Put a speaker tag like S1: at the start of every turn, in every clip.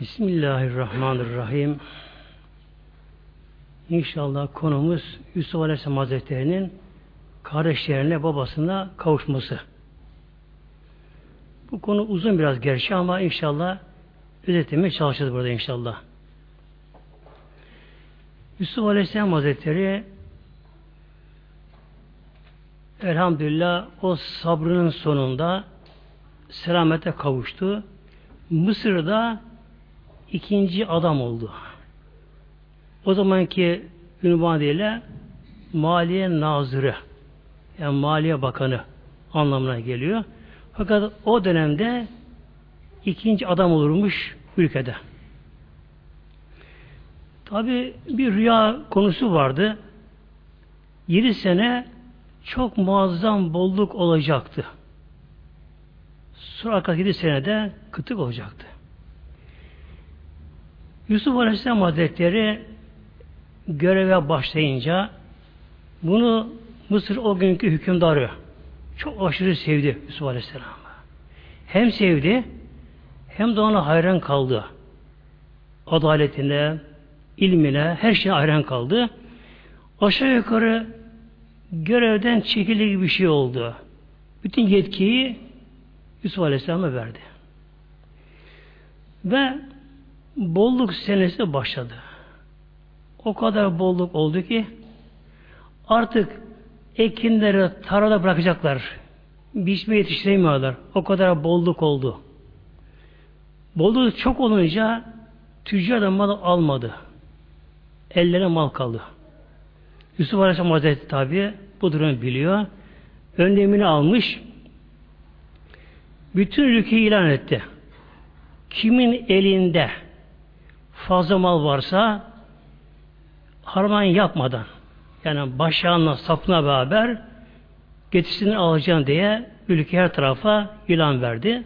S1: Bismillahirrahmanirrahim. İnşallah konumuz Yusuf Aleyhisselam Hazretleri'nin kardeşlerine, babasına kavuşması. Bu konu uzun biraz gerçi ama inşallah özetlemeye çalışacağız burada inşallah. Yusuf Aleyhisselam Hazretleri elhamdülillah o sabrının sonunda selamete kavuştu. Mısır'da ikinci adam oldu. O zamanki ünvanıyla Maliye Nazırı yani Maliye Bakanı anlamına geliyor. Fakat o dönemde ikinci adam olurmuş ülkede. Tabi bir rüya konusu vardı. Yedi sene çok muazzam bolluk olacaktı. Sonra arkadaş yedi senede kıtık olacaktı. Yusuf Aleyhisselam Hazretleri göreve başlayınca bunu Mısır o günkü hükümdarı çok aşırı sevdi Yusuf Aleyhisselam. Hem sevdi hem de ona hayran kaldı. Adaletine, ilmine, her şeye hayran kaldı. Aşağı yukarı görevden çekildi gibi bir şey oldu. Bütün yetkiyi Yusuf Aleyhisselam'a verdi. Ve bolluk senesi başladı. O kadar bolluk oldu ki artık ekinleri tarada bırakacaklar. Biçme yetiştiremiyorlar. O kadar bolluk oldu. Bolluk çok olunca tüccar da mal almadı. Ellerine mal kaldı. Yusuf Aleyhisselam Hazretleri tabi bu durumu biliyor. Önlemini almış. Bütün ülkeyi ilan etti. Kimin elinde fazla mal varsa harman yapmadan yani başağınla sapına beraber getirsin alacağım diye ülke her tarafa ilan verdi.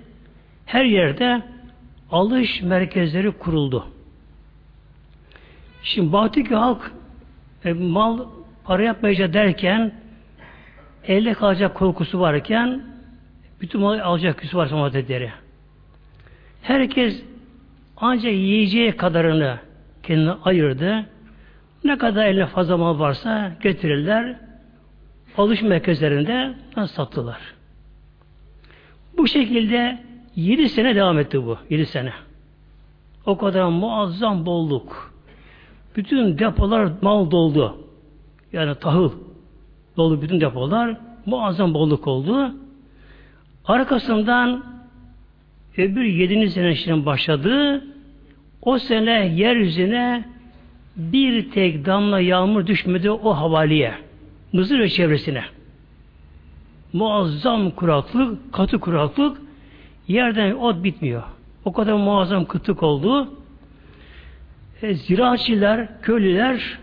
S1: Her yerde alış merkezleri kuruldu. Şimdi Batı'daki halk e, mal para yapmayacak derken elde kalacak korkusu varken bütün malı alacak küsü var Hazretleri. Herkes ancak yiyeceği kadarını kendine ayırdı. Ne kadar eline fazla mal varsa getirirler. Alış merkezlerinde sattılar. Bu şekilde yedi sene devam etti bu. Yedi sene. O kadar muazzam bolluk. Bütün depolar mal doldu. Yani tahıl doldu bütün depolar. Muazzam bolluk oldu. Arkasından öbür yedinci sene başladı. O sene yeryüzüne bir tek damla yağmur düşmedi o havaliye. Mısır ve çevresine. Muazzam kuraklık, katı kuraklık, yerden ot bitmiyor. O kadar muazzam kıtık oldu. E, ziraatçiler, köylüler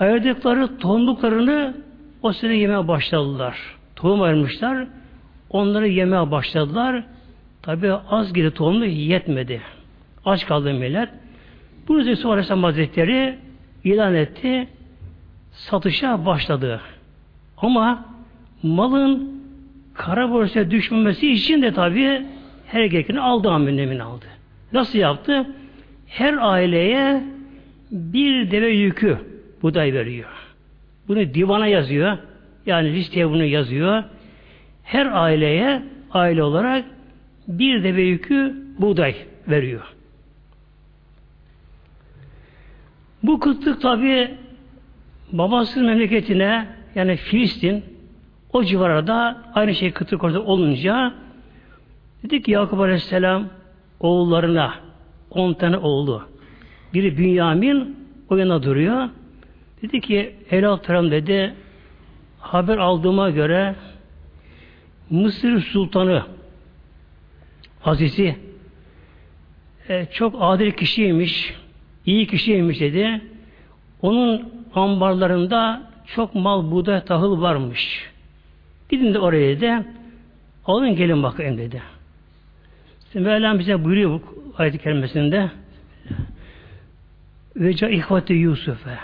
S1: ayırdıkları tohumluklarını o sene yemeye başladılar. Tohum ayırmışlar. Onları yemeye başladılar. Tabi az geri tohumlu yetmedi. Aç kaldı millet. Bunu Resul Aleyhisselam Hazretleri ilan etti. Satışa başladı. Ama malın kara borsaya düşmemesi için de tabi her gerekeni aldı amünlemini aldı. Nasıl yaptı? Her aileye bir deve yükü buğday veriyor. Bunu divana yazıyor. Yani listeye bunu yazıyor. Her aileye aile olarak bir deve yükü buğday veriyor. Bu kıtlık tabi babasının memleketine yani Filistin o civarda aynı şey kıtlık orada olunca dedi ki Yakup Aleyhisselam oğullarına on tane oğlu biri Bünyamin o yana duruyor. Dedi ki Elatram dedi haber aldığıma göre Mısır Sultanı Azizi e, çok adil kişiymiş iyi kişiymiş dedi. Onun ambarlarında çok mal, buğday, tahıl varmış. Gidin de oraya dedi. Alın gelin bakayım dedi. Şimdi Mevlam bize buyuruyor bu ayet-i kerimesinde. Ve ca ihveti Yusuf'e.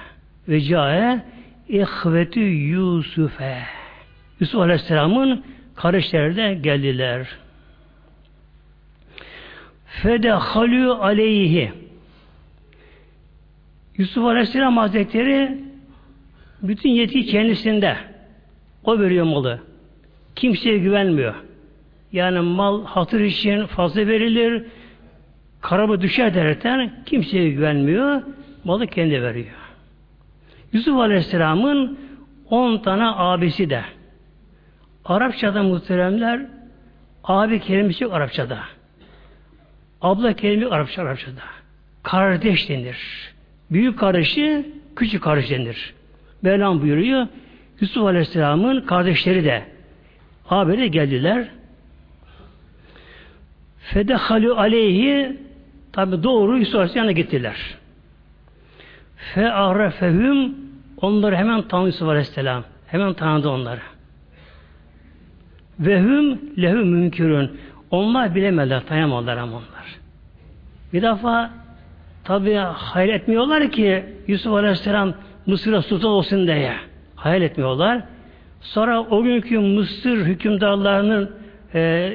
S1: Ve cae ihveti Yusuf'e. Yusuf Aleyhisselam'ın kardeşleri de geldiler. Fedehalü aleyhi. Yusuf Aleyhisselam Hazretleri bütün yetki kendisinde. O veriyor malı. Kimseye güvenmiyor. Yani mal hatır için fazla verilir. Karabı düşer derken kimseye güvenmiyor. Malı kendi veriyor. Yusuf Aleyhisselam'ın on tane abisi de. Arapçada muhteremler abi kelimesi yok Arapçada. Abla kelimesi Arapça Arapçada. Kardeş denir. Büyük kardeşi küçük kardeş denir. Mevlam buyuruyor. Yusuf Aleyhisselam'ın kardeşleri de abi de geldiler. Fedehalü aleyhi tabi doğru Yusuf Aleyhisselam'a gittiler. Fe arefehüm onları hemen tanıdı Yusuf Aleyhisselam. Hemen tanıdı onları. Ve hüm lehü münkürün. Onlar bilemediler, tanıyamadılar ama onlar. Bir defa tabi hayal etmiyorlar ki Yusuf Aleyhisselam Mısır'a sultan olsun diye. Hayal etmiyorlar. Sonra o günkü Mısır hükümdarlarının e,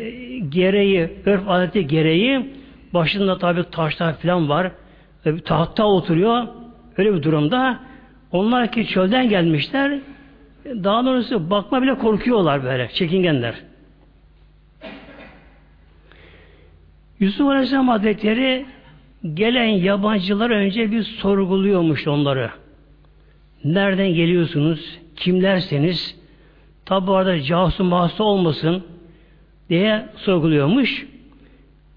S1: gereği, örf adeti gereği başında tabi taşlar falan var. E, tahtta oturuyor. Öyle bir durumda onlar ki çölden gelmişler daha doğrusu bakma bile korkuyorlar böyle. Çekingenler. Yusuf Aleyhisselam Hazretleri gelen yabancılar önce bir sorguluyormuş onları. Nereden geliyorsunuz? Kimlerseniz? Tabi arada casus mahsu olmasın diye sorguluyormuş.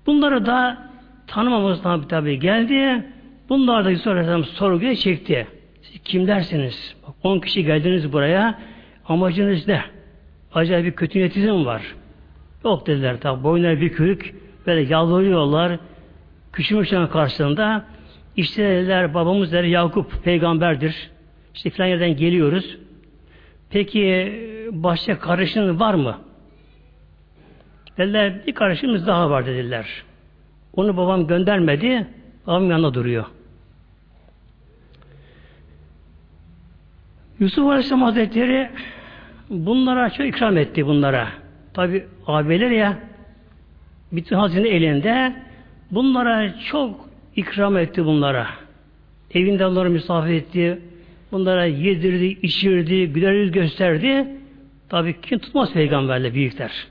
S1: Bunları da tanımamızdan tabi geldi. Bunlar da Yusuf Aleyhisselam sorguya çekti. Siz kimlersiniz? 10 kişi geldiniz buraya. Amacınız ne? Acayip bir kötü niyetiniz mi var? Yok dediler tabi. Boynları bükük. Böyle yalvarıyorlar. Küçülmüşlerin karşısında. İşte dediler babamız der Yakup peygamberdir. İşte filan yerden geliyoruz. Peki başka kardeşiniz var mı? Dediler bir kardeşimiz daha var dediler. Onu babam göndermedi. Babam yanında duruyor. Yusuf Aleyhisselam Hazretleri bunlara çok ikram etti bunlara. Tabi abiler ya bütün hazine elinde bunlara çok ikram etti bunlara. Evinde onları misafir etti. Bunlara yedirdi, içirdi, güler yüz gösterdi. Tabi kim tutmaz peygamberle büyükler.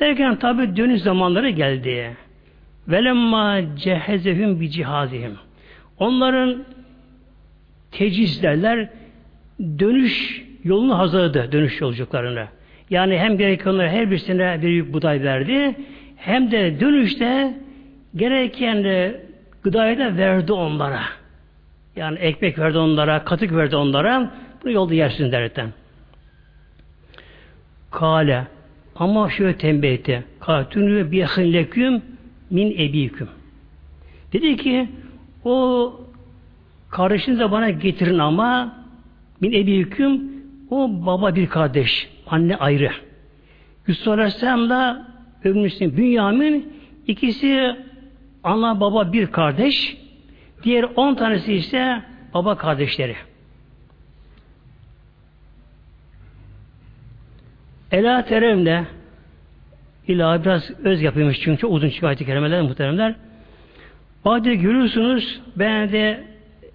S1: Derken tabi dönüş zamanları geldi. Velemma cehezehüm bi cihazihim. Onların teciz derler dönüş yolunu hazırladı dönüş yolculuklarını. Yani hem gerekenler her birisine bir yük buday verdi hem de dönüşte gereken gıdayı da verdi onlara. Yani ekmek verdi onlara, katık verdi onlara. Bunu yolda yersin derken. Kale ama şöyle tembih etti. Katünü biyahin leküm min ebiküm. Dedi ki o kardeşinizi de bana getirin ama min ebiküm o baba bir kardeş. Anne ayrı. Yusuf Aleyhisselam'la Öbür Bünyamin ikisi ana baba bir kardeş. Diğer on tanesi ise baba kardeşleri. Ela teremle ila biraz öz yapıymış çünkü uzun çıkıyor ayet-i kerimeler muhteremler. Bazen görüyorsunuz ben de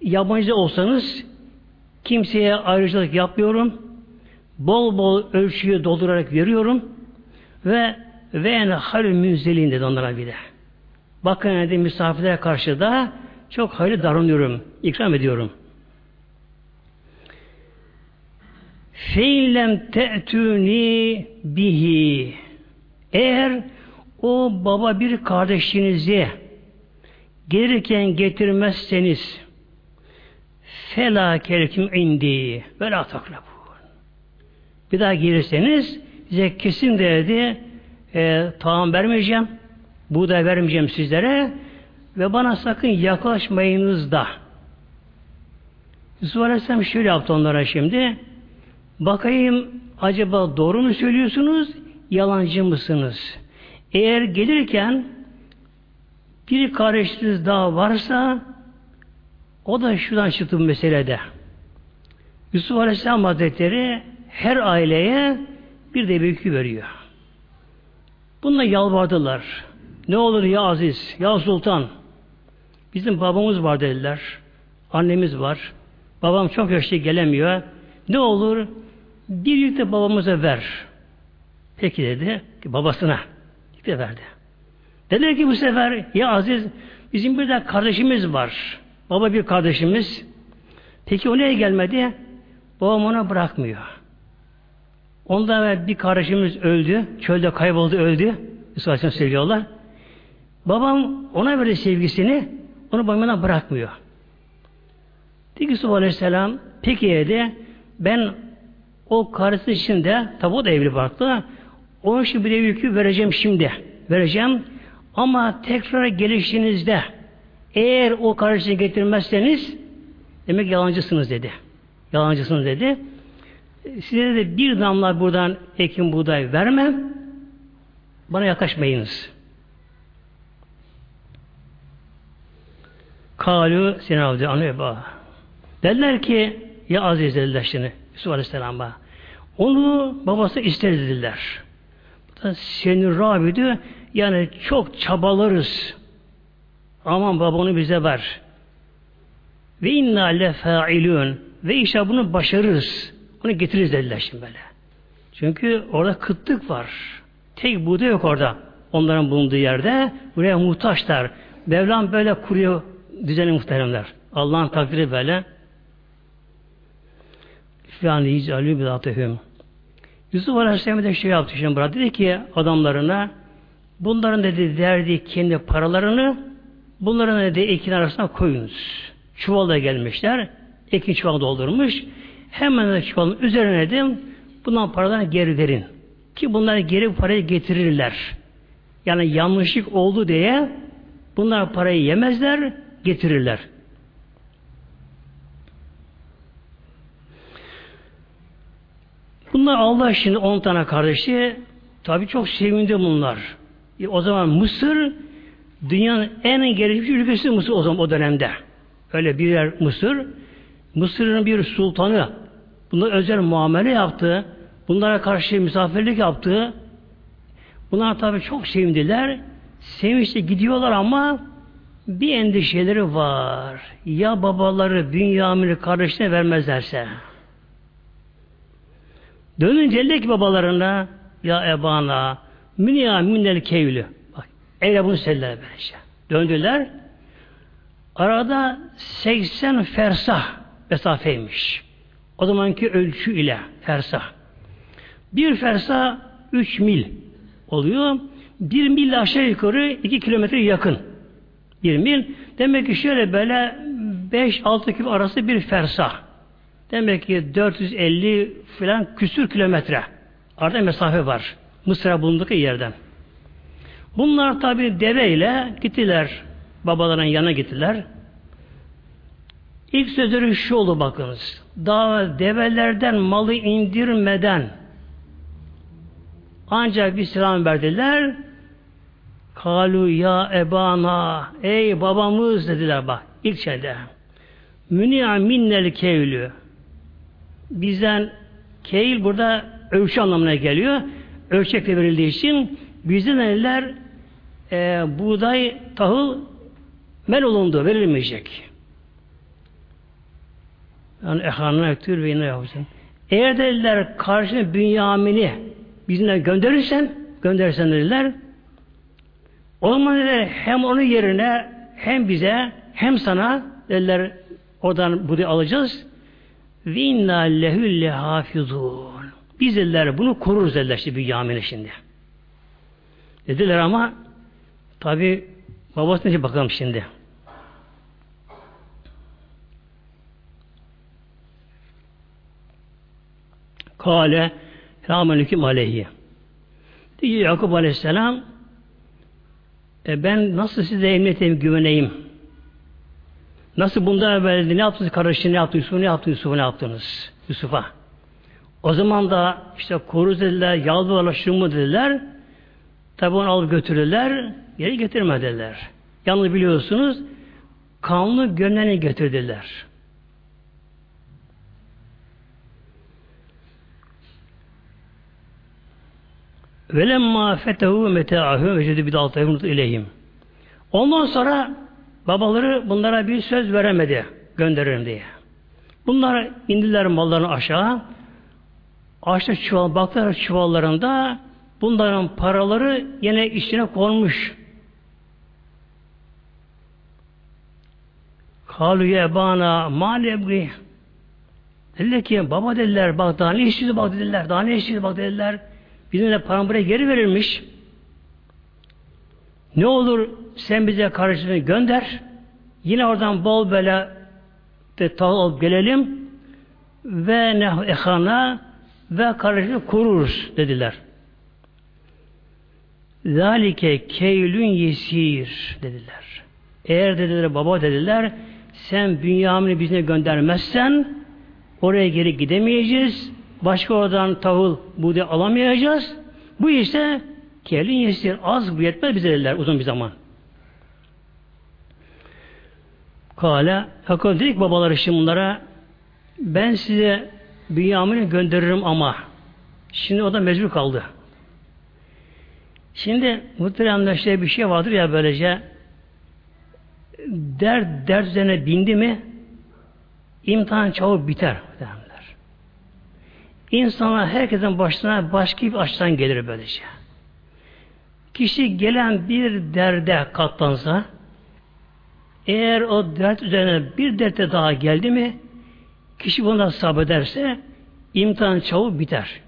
S1: yabancı olsanız kimseye ayrıcalık yapmıyorum. Bol bol ölçüyü doldurarak veriyorum ve ve en halü münzelin dedi onlara bir de. Bakın dedi misafirlere karşı da çok hayırlı davranıyorum. ikram ediyorum. Feillem te'tuni bihi eğer o baba bir kardeşinizi gelirken getirmezseniz felakerekim indi ve la takrabun. Bir daha gelirseniz size kesin dedi e, tamam vermeyeceğim buğday vermeyeceğim sizlere ve bana sakın yaklaşmayınız da. Yusuf Aleyhisselam şöyle yaptı onlara şimdi. Bakayım acaba doğru mu söylüyorsunuz, yalancı mısınız? Eğer gelirken bir kardeşiniz daha varsa o da şuradan çıktı bu meselede. Yusuf Aleyhisselam Hazretleri her aileye bir de bir veriyor. Bununla yalvardılar. Ne olur ya Aziz, ya Sultan. Bizim babamız var dediler. Annemiz var. Babam çok yaşlı gelemiyor. Ne olur birlikte babamıza ver. Peki dedi. Babasına. İşte verdi. Dediler ki bu sefer ya Aziz bizim bir de kardeşimiz var. Baba bir kardeşimiz. Peki o neye gelmedi? Babam ona bırakmıyor. Ondan evvel bir kardeşimiz öldü. Çölde kayboldu öldü. Yusuf Aleyhisselam söylüyorlar. Babam ona verdi sevgisini. Onu babamdan bırakmıyor. Dedi Yusuf Aleyhisselam peki dedi ben o karısı için de tabi o da evli baktı. Onun için bir de yükü vereceğim şimdi. Vereceğim. Ama tekrar gelişinizde eğer o kardeşini getirmezseniz demek yalancısınız dedi. Yalancısınız dedi. Size de bir damla buradan ekim buğday vermem. Bana yaklaşmayınız. Kalu Sinan Avcı Anıba. Dediler ki ya Aziz dediler şimdi Yusuf Aleyhisselam'a. Onu babası ister dediler. Senin Rabidü yani çok çabalarız. Aman babanı bize ver. Ve inna le fa'ilun. Ve inşallah bunu başarırız. Onu getiririz dediler şimdi böyle. Çünkü orada kıtlık var. Tek buğday yok orada. Onların bulunduğu yerde. Buraya muhtaçlar. Mevlam böyle kuruyor düzeni muhteremler. Allah'ın takdiri böyle. Filan yicalü bidatehüm. Yusuf Aleyhisselam da şey yaptı şimdi burada. Dedi ki adamlarına bunların dedi derdi kendi paralarını bunların dedi ekin arasına koyunuz. Çuvalda gelmişler. Ekin çuval doldurmuş. Hemen de üzerine de bundan paralarını geri verin. Ki bunlar geri parayı getirirler. Yani yanlışlık oldu diye bunlar parayı yemezler, getirirler. Bunlar Allah şimdi on tane kardeşi tabi çok sevindi bunlar. E, o zaman Mısır dünyanın en gelişmiş ülkesi Mısır o zaman o dönemde. Öyle birer Mısır. Mısır'ın bir sultanı bunlar özel muamele yaptı. Bunlara karşı misafirlik yaptı. Bunlar tabi çok sevindiler. Sevinçle gidiyorlar ama bir endişeleri var. Ya babaları Bünyamin'i kardeşine vermezlerse. Dönünce de ki babalarına ya ebana münya minnel kevlü. Bak evle bunu söylediler böylece. Döndüler. Arada 80 fersah mesafeymiş. O zamanki ölçü ile fersah. Bir fersah 3 mil oluyor. Bir mil aşağı yukarı 2 kilometre yakın. Bir mil. Demek ki şöyle böyle 5-6 kilo arası bir fersah. Demek ki 450 filan küsür kilometre. Arada mesafe var. Mısır'a bulundukları yerden. Bunlar tabi deveyle gittiler. Babaların yanına gittiler. İlk sözleri şu oldu bakınız. Daha develerden malı indirmeden ancak bir selam verdiler. Kalu ya ebana ey babamız dediler bak ilk şeyde. Müni'a minnel kevlü bizden keil burada ölçü anlamına geliyor. Ölçekle verildiği için bizden eller e, buğday, tahıl mel olundu, verilmeyecek. Yani ehanına öktür ve yine yapacaksın. Eğer dediler karşına Bünyamin'i bizimle gönderirsen, gönderirsen dediler, o zaman dediler hem onun yerine hem bize hem sana dediler oradan buğday alacağız. Ve inna lehülle hafizun. Biz dediler bunu koruruz dediler işte Bünyamin'e şimdi. Dediler ama tabi babasına bakalım şimdi. Kale Rahmenüküm aleyhi. Diyor Yakup Aleyhisselam e ben nasıl size emniyetime güveneyim? Nasıl bundan evvel ne yaptınız? Kardeşin ne yaptı? Yusuf ne yaptı? Yusuf ne yaptınız? Yusuf'a. O zaman da işte koruz dediler, yalvarla şu mu dediler. Tabi onu alıp götürdüler. Geri getirmediler. Yalnız biliyorsunuz kanlı gönleni getirdiler. Velemma fetehu meta'ahu vecedü bidaltahum ileyhim. Ondan sonra babaları bunlara bir söz veremedi gönderirim diye. Bunlar indiler mallarını aşağı. Açtı çuval, baktılar çuvallarında bunların paraları yine içine konmuş. Kalu ye bana mal ebgi. Dediler ki baba dediler bak daha ne istiyordu bak dediler. Daha ne istiyordu bak dediler. Bizim de param buraya geri verilmiş. Ne olur sen bize karşılığını gönder. Yine oradan bol böyle de tahıl alıp gelelim ve ne ehana ve karışık kururuz dediler. Zalike keylün yesir dediler. Eğer dediler baba dediler sen Bünyamin'i bizine göndermezsen oraya geri gidemeyeceğiz. Başka oradan tahıl buğday alamayacağız. Bu ise keylün yesir az bu yetmez bize dediler uzun bir zaman. Kale Yakup dedik babaları şimdi bunlara ben size Bünyamin'i gönderirim ama şimdi o da mecbur kaldı. Şimdi muhteremler işte bir şey vardır ya böylece dert dert üzerine bindi mi imtihan çabuk biter. Derler. İnsanlar herkesin başına başka bir açıdan gelir böylece. Kişi gelen bir derde katlansa eğer o dert üzerine bir derte daha geldi mi kişi buna sabrederse imtihan çabuk biter.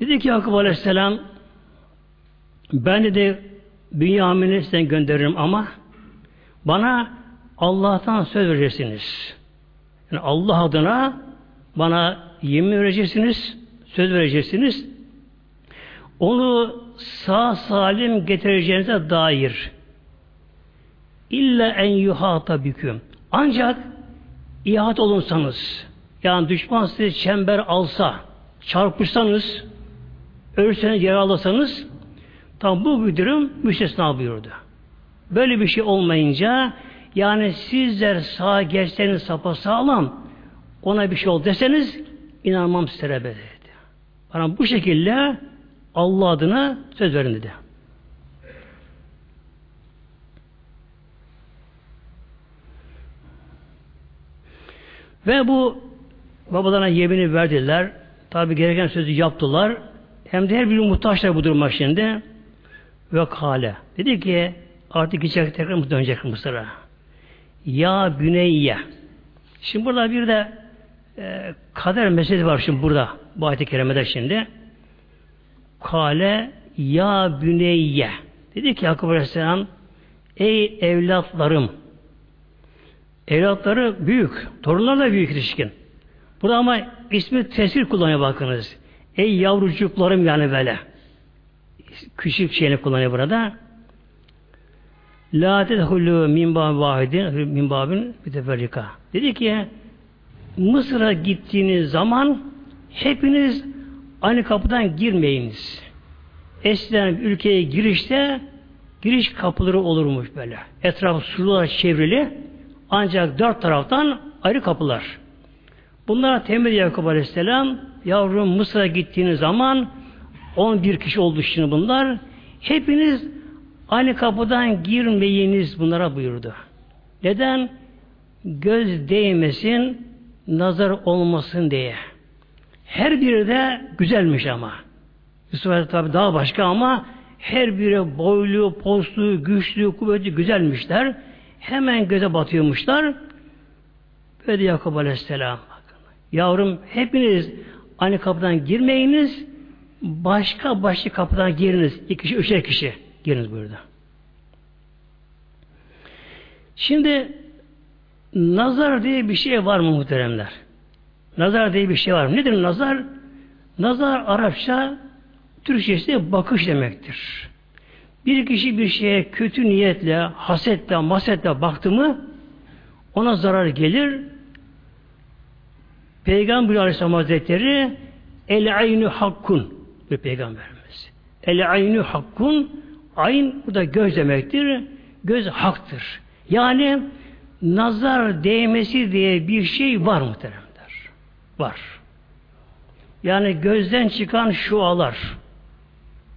S1: Dedi ki Yakup Aleyhisselam ben de Bünyamin'i sen gönderirim ama bana Allah'tan söz vereceksiniz. Yani Allah adına bana yemin vereceksiniz, söz vereceksiniz. Onu sağ salim getireceğinize dair illa en yuhata büküm. Ancak ihat olunsanız, yani düşman sizi çember alsa, çarpışsanız, ölürseniz yaralasanız, tam bu bir durum müstesna buyurdu. Böyle bir şey olmayınca, yani sizler sağa geçseniz sapa sağlam, ona bir şey ol deseniz, inanmam sizlere dedi. Bana bu şekilde Allah adına söz verin dedi. Ve bu babalarına yemini verdiler. Tabi gereken sözü yaptılar. Hem de her biri muhtaçlar bu duruma şimdi. Ve kale. Dedi ki artık gidecek tekrar mı dönecek Mısır'a? Ya Büneyye. Şimdi burada bir de e, kader meselesi var şimdi burada. Bu ayet-i kerimede şimdi. Kale ya Büneyye. Dedi ki Yakup Aleyhisselam ey evlatlarım Evlatları büyük. Torunlar da büyük ilişkin. Burada ama ismi tesir kullanıyor bakınız. Ey yavrucuklarım yani böyle. Küçük şeyini kullanıyor burada. La tedhulü min babin min babin müteferrika. Dedi ki Mısır'a gittiğiniz zaman hepiniz aynı kapıdan girmeyiniz. Eskiden ülkeye girişte giriş kapıları olurmuş böyle. Etrafı surlar çevrili. Ancak dört taraftan ayrı kapılar. Bunlara tembih Yakup Aleyhisselam yavrum Mısır'a gittiğiniz zaman 11 kişi oldu şimdi bunlar. Hepiniz aynı kapıdan girmeyiniz bunlara buyurdu. Neden? Göz değmesin, nazar olmasın diye. Her biri de güzelmiş ama. Yusuf tabi daha başka ama her biri boylu, poslu, güçlü, kuvvetli güzelmişler. Hemen göze batıyormuşlar. Böyle Yakup Aleyhisselam. Yavrum hepiniz aynı kapıdan girmeyiniz. Başka başka kapıdan giriniz. İki kişi, üçer kişi giriniz burada. Şimdi nazar diye bir şey var mı muhteremler? Nazar diye bir şey var mı? Nedir nazar? Nazar Arapça Türkçesi bakış demektir. Bir kişi bir şeye kötü niyetle, hasetle, masetle baktı mı ona zarar gelir. Peygamber Aleyhisselam Hazretleri el aynu hakkun bir peygamberimiz. El aynu hakkun ayn burada göz demektir. Göz haktır. Yani nazar değmesi diye bir şey var muhteremler. Var. Yani gözden çıkan şualar,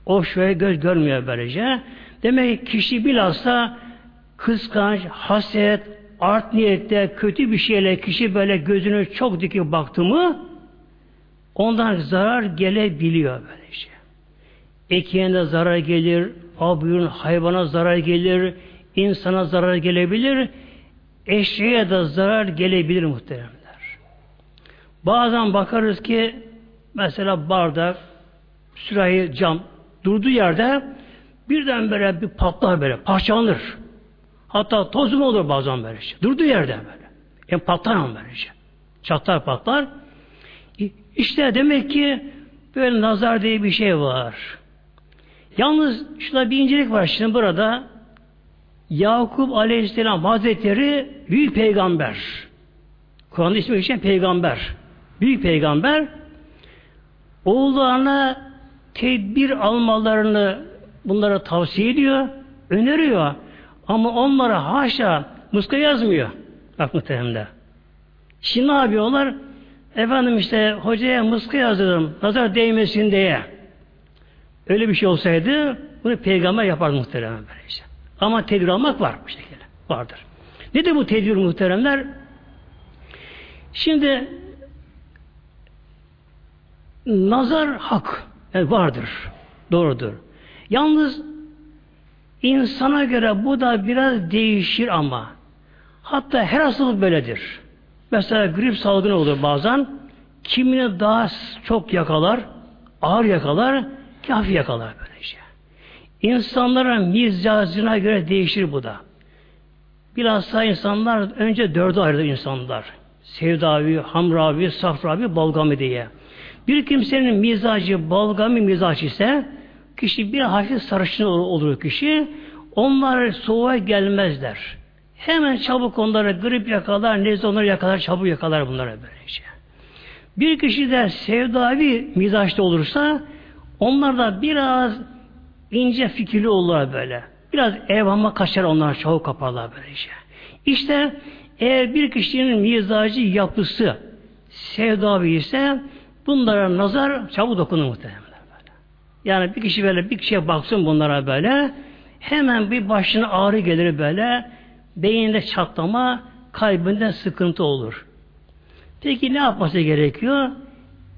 S1: O şöyle göz görmüyor böylece. Demek ki kişi bilhassa kıskanç, haset, art niyette kötü bir şeyle kişi böyle gözünü çok dikip baktı mı ondan zarar gelebiliyor böylece. Ekiyene zarar gelir, abuyun hayvana zarar gelir, insana zarar gelebilir, eşeğe de zarar gelebilir muhteremler. Bazen bakarız ki mesela bardak, sürahi, cam durduğu yerde birden böyle bir patlar böyle, parçalanır. Hatta tozum olur bazen böyle şey. Durduğu yerde böyle. Yani patlar ama böyle şey. Çatlar patlar. İşte demek ki böyle nazar diye bir şey var. Yalnız şurada bir incelik var şimdi burada. Yakup Aleyhisselam Hazretleri büyük peygamber. Kur'an'da ismi geçen peygamber. Büyük peygamber oğullarına tedbir almalarını bunlara tavsiye ediyor, öneriyor. Ama onlara haşa muska yazmıyor. Bak muhtemelen. Şimdi ne yapıyorlar? Efendim işte hocaya muska yazdım. Nazar değmesin diye. Öyle bir şey olsaydı bunu peygamber yapardı muhtemelen böylece. Ama tedbir almak var bu şekilde. Vardır. Nedir bu tedbir muhteremler? Şimdi nazar hak yani vardır. Doğrudur. Yalnız insana göre bu da biraz değişir ama. Hatta her hastalık böyledir. Mesela grip salgını olur bazen. Kimini daha çok yakalar, ağır yakalar, kafi yakalar böylece. İnsanların mizacına göre değişir bu da. Bilhassa insanlar önce dörde ayrılır insanlar. Sevdavi, Hamravi, Safravi, Balgami diye. Bir kimsenin mizacı balgami mizaç ise kişi bir hafif sarışın olur kişi. Onlar soğuğa gelmezler. Hemen çabuk onlara grip yakalar, nezle onları yakalar, çabuk yakalar bunlara böylece. Bir kişi de sevdavi mizaçta olursa onlar da biraz ince fikirli olurlar böyle. Biraz evhama kaçar onlar çabuk kaparlar böylece. İşte eğer bir kişinin mizacı yapısı sevdavi ise Bunlara nazar çabuk dokunur muhtemelen böyle. Yani bir kişi böyle bir kişiye baksın bunlara böyle hemen bir başına ağrı gelir böyle beyinde çatlama kalbinde sıkıntı olur. Peki ne yapması gerekiyor?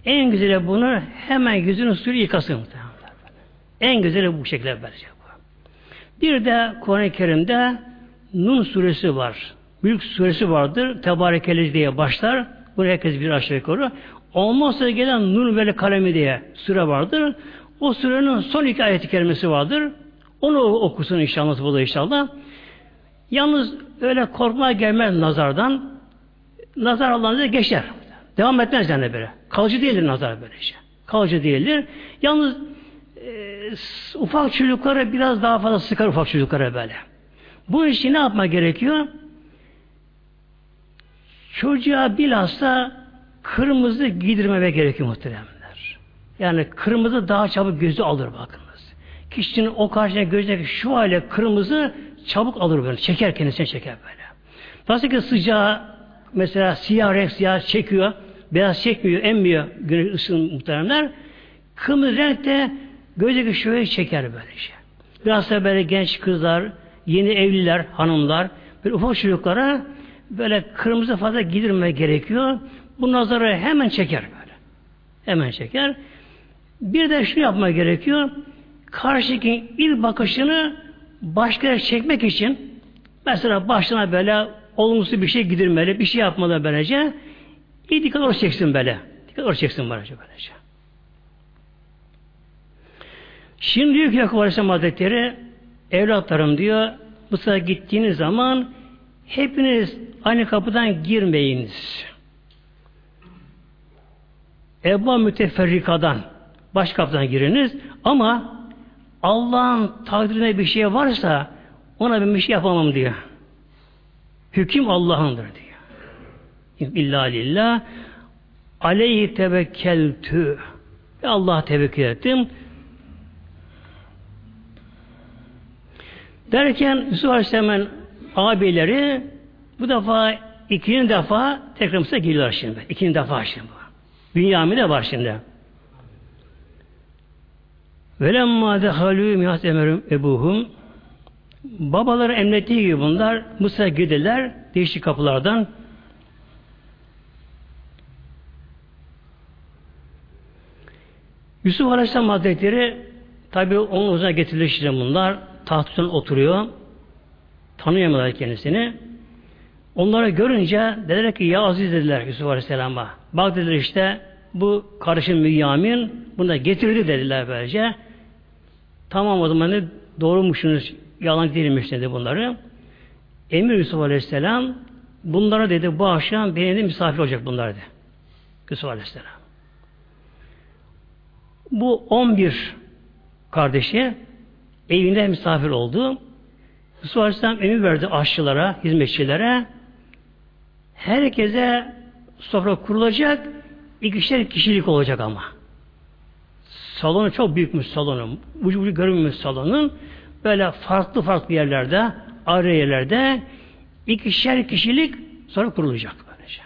S1: En güzeli bunu hemen yüzünü suyla yıkasın muhtemelen. En güzeli bu şekilde bu. Bir de Kur'an-ı Kerim'de Nun suresi var. Büyük suresi vardır. Tebarekeli diye başlar. Bunu herkes bir aşağı yukarı. Ondan sonra gelen Nur ve Kalemi diye süre vardır. O sürenin son iki ayeti kerimesi vardır. Onu okusun inşallah bu da inşallah. Yalnız öyle korkmaya gelmez nazardan. Nazar Allah'ın geçer. Devam etmez yani böyle. Kalıcı değildir nazar böyle şey. Kalıcı değildir. Yalnız ufak çocuklara biraz daha fazla sıkar ufak çocuklara böyle. Bu işi ne yapma gerekiyor? Çocuğa bilhassa kırmızı giydirmeme gerekiyor muhteremler. Yani kırmızı daha çabuk gözü alır bakınız. Kişinin o karşına gözündeki şu hale kırmızı çabuk alır böyle. Çeker kendisine çeker böyle. Nasıl ki sıcağı mesela siyah renk siyah çekiyor. Beyaz çekmiyor, emmiyor güneş ısın muhteremler. Kırmızı renk de gözdeki şöyle çeker böyle şey. Biraz da böyle genç kızlar, yeni evliler, hanımlar, böyle ufak çocuklara böyle kırmızı fazla giydirmeye gerekiyor. Bu nazarı hemen çeker böyle. Hemen çeker. Bir de şunu yapma gerekiyor. Karşıdaki ilk bakışını başka çekmek için mesela başına böyle olumsuz bir şey gidirmeli, bir şey yapmalı böylece. İyi dikkat oraya çeksin böyle. Dikkat oraya çeksin böylece böylece. Şimdi diyor ki Yakup Aleyhisselam Hazretleri evlatlarım diyor sefer gittiğiniz zaman hepiniz aynı kapıdan girmeyiniz. Ebba müteferrikadan baş kapıdan giriniz ama Allah'ın takdirine bir şey varsa ona ben bir şey yapamam diyor. Hüküm Allah'ındır diyor. İlla lillah aleyhi tevekkeltü Allah'a tevekkül ettim. Derken Yusuf Aleyhisselam'ın abileri bu defa ikinci defa tekrar Mısır'a geliyorlar şimdi. İkinci defa şimdi. Bünyamin de var şimdi. Velemma dehalü mihat emerim ebuhum babaları emrettiği gibi bunlar Mısır'a gidiler değişik kapılardan Yusuf Aleyhisselam Hazretleri tabi onun uzuna getirilir bunlar tahtından oturuyor. Tanıyamadılar kendisini. Onları görünce dediler ki ya Aziz dediler Yusuf Aleyhisselam'a. Bak dediler işte bu kardeşim Münyamin bunu da getirdi dediler böylece. Tamam o zaman ne doğrumuşsunuz yalan değilmiş dedi bunları. Emir Yusuf Aleyhisselam bunlara dedi bu akşam benim misafir olacak bunlar dedi Yusuf Aleyhisselam. Bu 11 kardeşi evinde misafir oldu. Yusuf Aleyhisselam emir verdi aşçılara, hizmetçilere. Herkese sofra kurulacak, ikişer kişilik olacak ama. Salonu çok büyükmüş salonun. Ucu ucu görünmüş salonun. Böyle farklı farklı yerlerde, ayrı yerlerde ikişer kişilik sonra kurulacak böylece.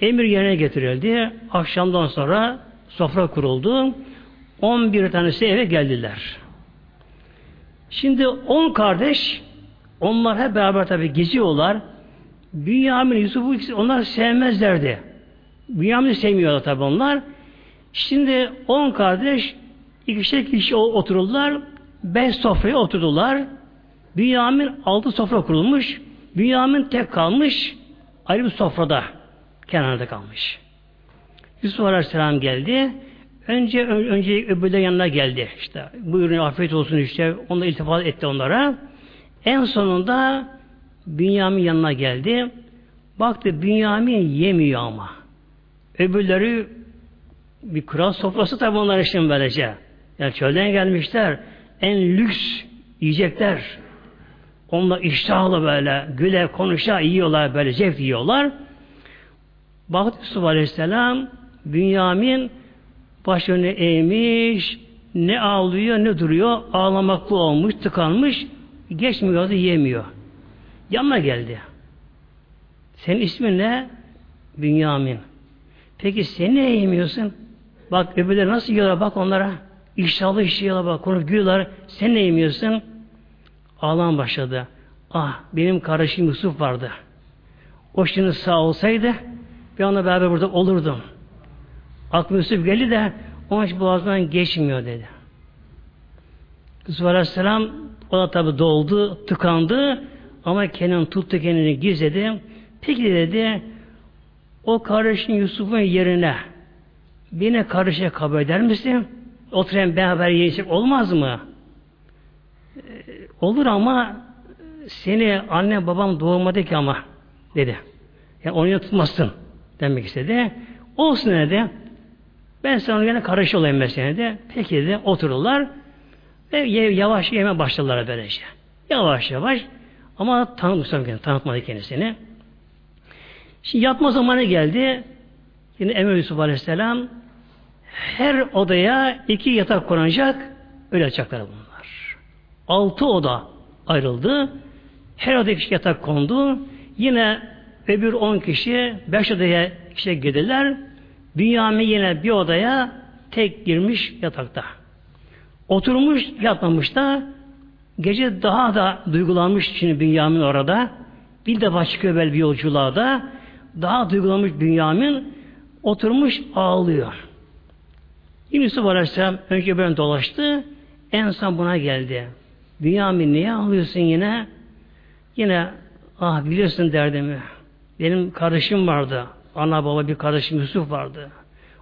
S1: Emir yerine getirildi. Akşamdan sonra sofra kuruldu. 11 tanesi eve geldiler. Şimdi 10 kardeş onlar hep beraber tabi geziyorlar. Bünyamin, Yusuf'u onlar sevmezlerdi. Bünyamin'i sevmiyorlar tabi onlar. Şimdi 10 kardeş ikişer kişi otururlar. Beş sofraya oturdular. Bünyamin altı sofra kurulmuş. Bünyamin tek kalmış. Ayrı bir sofrada kenarda kalmış. Yusuf Aleyhisselam geldi. Önce önce öbürler yanına geldi. İşte buyurun afiyet olsun işte. Onda iltifat etti onlara. En sonunda Bünyamin yanına geldi. Baktı Bünyamin yemiyor ama. Öbürleri bir kral sofrası tabi onlar için böylece. Yani çölden gelmişler. En lüks yiyecekler. Onlar iştahlı böyle güle konuşa yiyorlar böyle zevk yiyorlar. Baktı Yusuf Aleyhisselam Bünyamin başını eğmiş, ne ağlıyor ne duruyor, ağlamaklı olmuş, tıkanmış, geçmiyor yemiyor. Yanına geldi. Senin ismin ne? Bünyamin. Peki sen ne yemiyorsun? Bak öbürler nasıl yiyorlar bak onlara. İştahlı işiyorlar bak konup gülüyorlar. Sen ne yemiyorsun? Ağlam başladı. Ah benim kardeşim Yusuf vardı. O şimdi sağ olsaydı bir anda beraber burada olurdum. Aklı Yusuf geldi de onun için boğazdan geçmiyor dedi. Yusuf Aleyhisselam o da tabi doldu, tıkandı ama Kenan tuttu kendini gizledi. Peki dedi o kardeşin Yusuf'un yerine beni kardeşe kabul eder misin? Oturan beraber yiyecek olmaz mı? Ee, olur ama seni anne babam doğurmadı ki ama dedi. Yani onu tutmasın demek istedi. Olsun dedi. Ben sana yine karış olayım mesela de. Peki de otururlar ve yavaş yeme başladılar böylece. Yavaş yavaş ama tanıtmışlar kendini, tanıtmadı kendisini. Şimdi yatma zamanı geldi. Yine Emre Yusuf Aleyhisselam her odaya iki yatak konacak öyle açacaklar bunlar. Altı oda ayrıldı. Her odaya iki yatak kondu. Yine öbür on kişi beş odaya kişi gidiler. Bünyamin yine bir odaya tek girmiş yatakta. Oturmuş yatmamış da gece daha da duygulanmış şimdi Bünyamin orada. Bir defa çıkıyor böyle bir yolculuğa da daha duygulanmış Bünyamin oturmuş ağlıyor. Yine Yusuf Aleyhisselam önce böyle dolaştı. En son buna geldi. Bünyamin niye ağlıyorsun yine? Yine ah biliyorsun derdimi. Benim kardeşim vardı. Ana baba bir kardeşim Yusuf vardı.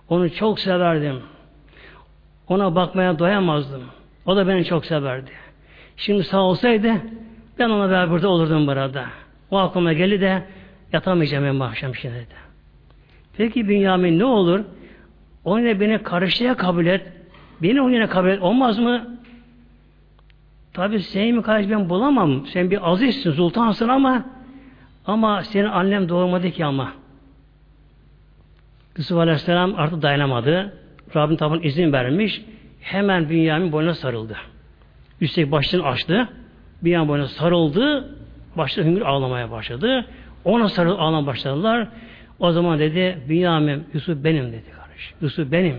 S1: Onu çok severdim. Ona bakmaya doyamazdım. O da beni çok severdi. Şimdi sağ olsaydı ben ona beraber burada olurdum burada. O aklıma geldi de yatamayacağım ben akşam şimdi de. Peki Bünyamin ne olur? O yine beni karıştıya kabul et. Beni onun yine kabul et. Olmaz mı? Tabi seni mi kardeş ben bulamam. Sen bir azizsin, sultansın ama ama senin annem doğurmadı ki ama. Yusuf Aleyhisselam artık dayanamadı. Rabbim tabi izin vermiş. Hemen Bünyamin boynuna sarıldı. Üstelik başını açtı. Bünyamin boynuna sarıldı. Başta hüngür ağlamaya başladı. Ona sarılıp ağlamaya başladılar. O zaman dedi Bünyamin Yusuf benim dedi kardeş. Yusuf benim.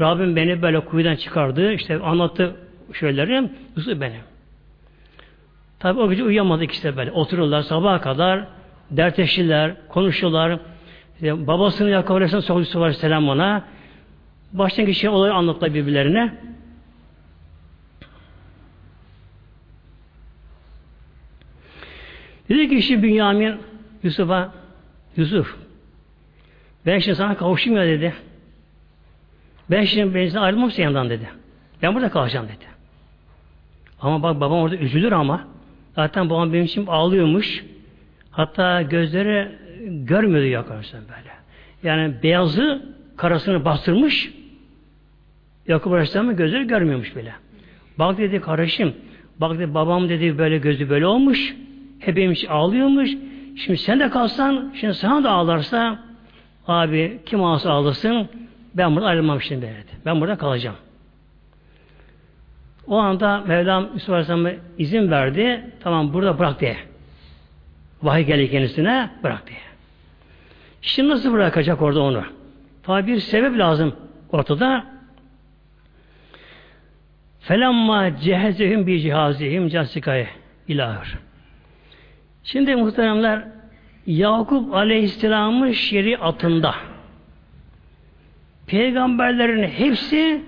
S1: Rabbim beni böyle kuyudan çıkardı. işte anlattı şeyleri. Yusuf benim. Tabi o gece uyuyamadı ikisi de böyle. Otururlar sabaha kadar dertleşirler, konuşurlar. İşte babasını Yakup Aleyhisselam sokuyor Yusuf Aleyhisselam ona. Baştan kişi olayı anlattılar birbirlerine. Dedi ki şimdi Bünyamin Yusuf'a Yusuf ben şimdi sana kavuşayım ya dedi. Ben şimdi ben ayrılmam yanından dedi. Ben burada kalacağım dedi. Ama bak babam orada üzülür ama zaten babam benim için ağlıyormuş. Hatta gözleri görmüyordu yakarsan böyle. Yani beyazı karasını bastırmış. Yakup Aleyhisselam'ın gözleri görmüyormuş bile. Bak dedi kardeşim, bak dedi babam dedi böyle gözü böyle olmuş. Hepimiz ağlıyormuş. Şimdi sen de kalsan, şimdi sana da ağlarsa abi kim ağlarsa ağlasın ben burada ayrılmam şimdi dedi. Ben burada kalacağım. O anda Mevlam Yusuf Aleyhisselam'a izin verdi. Tamam burada bırak diye. Vahiy geldi kendisine bırak diye. Şimdi nasıl bırakacak orada onu? Tabi bir sebep lazım ortada. Felamma cehezehim bi cihazihim casikaye ilahır. Şimdi muhteremler Yakup Aleyhisselam'ın şeriatında peygamberlerin hepsi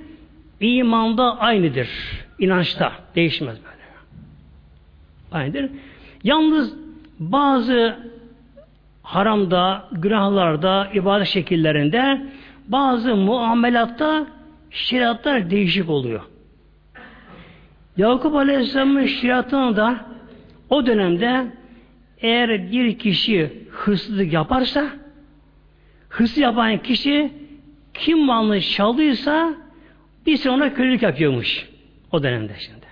S1: imanda aynıdır. inançta değişmez böyle. Aynıdır. Yalnız bazı haramda, günahlarda, ibadet şekillerinde bazı muamelatta şeriatlar değişik oluyor. Yakup Aleyhisselam'ın şeriatında o dönemde eğer bir kişi hırsızlık yaparsa hırsız yapan kişi kim malını çaldıysa bir süre ona kölelik yapıyormuş. O dönemde şimdi.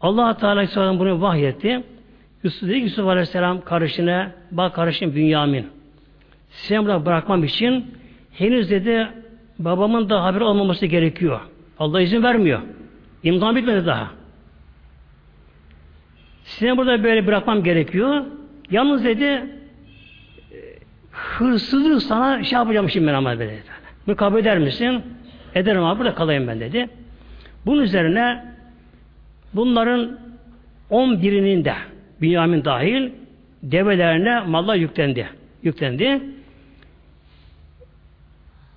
S1: allah Teala bunu vahyetti. Yusuf dedi Yusuf Aleyhisselam karışına bak karışın Bünyamin. Seni burada bırakmam için henüz dedi babamın da haberi olmaması gerekiyor. Allah izin vermiyor. İmtihan bitmedi daha. Seni burada böyle bırakmam gerekiyor. Yalnız dedi hırsızlık sana şey yapacağım şimdi ben ama dedi. Kabul eder misin? Ederim abi burada kalayım ben dedi. Bunun üzerine bunların on birinin de Bünyamin dahil develerine malla yüklendi. Yüklendi.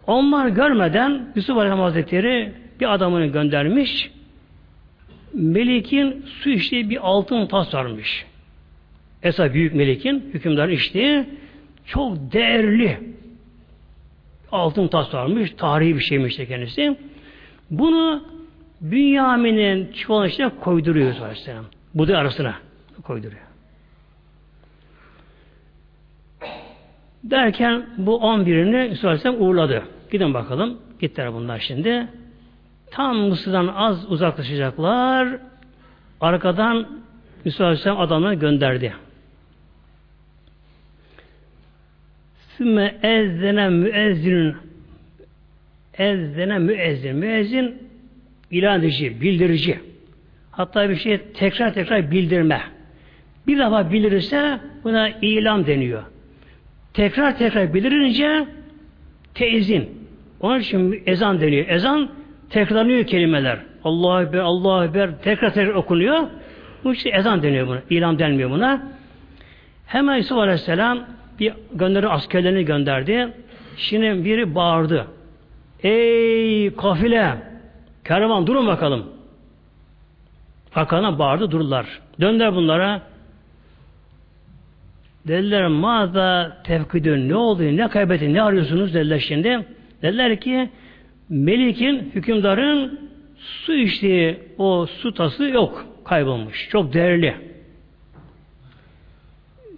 S1: Onlar görmeden Yusuf Aleyhisselam Hazretleri bir adamını göndermiş. Melik'in su içtiği bir altın tas varmış. Esa büyük melekin hükümdar içtiği çok değerli altın tas varmış. Tarihi bir şeymiş de kendisi. Bunu Bünyamin'in çuvalın içine koyduruyor Aleyhisselam. Budu arasına koyduruyor. Derken bu on birini Aleyhisselam uğurladı. Gidin bakalım. Gittiler bunlar şimdi. Tam Mısır'dan az uzaklaşacaklar. Arkadan Yusuf Aleyhisselam adamını gönderdi. Sümme ezzene müezzinin ezzene müezzin. Müezzin ilan edici, bildirici. Hatta bir şey tekrar tekrar bildirme. Bir defa bildirirse buna ilan deniyor. Tekrar tekrar bildirince teizin. Onun için ezan deniyor. Ezan tekrarlanıyor kelimeler. Allahu Ekber, Allahu Ekber tekrar tekrar okunuyor. Bu işte ezan deniyor buna. İlan denmiyor buna. Hemen Yusuf Aleyhisselam bir gönderi askerlerini gönderdi. Şimdi biri bağırdı. Ey kafile! Kervan durun bakalım. Hakan'a bağırdı dururlar. Döndüler bunlara. Dediler mağaza tevkidün ne oldu ne kaybettin ne arıyorsunuz dediler şimdi. Dediler ki Melik'in hükümdarın su içtiği o su tası yok. Kaybolmuş. Çok değerli.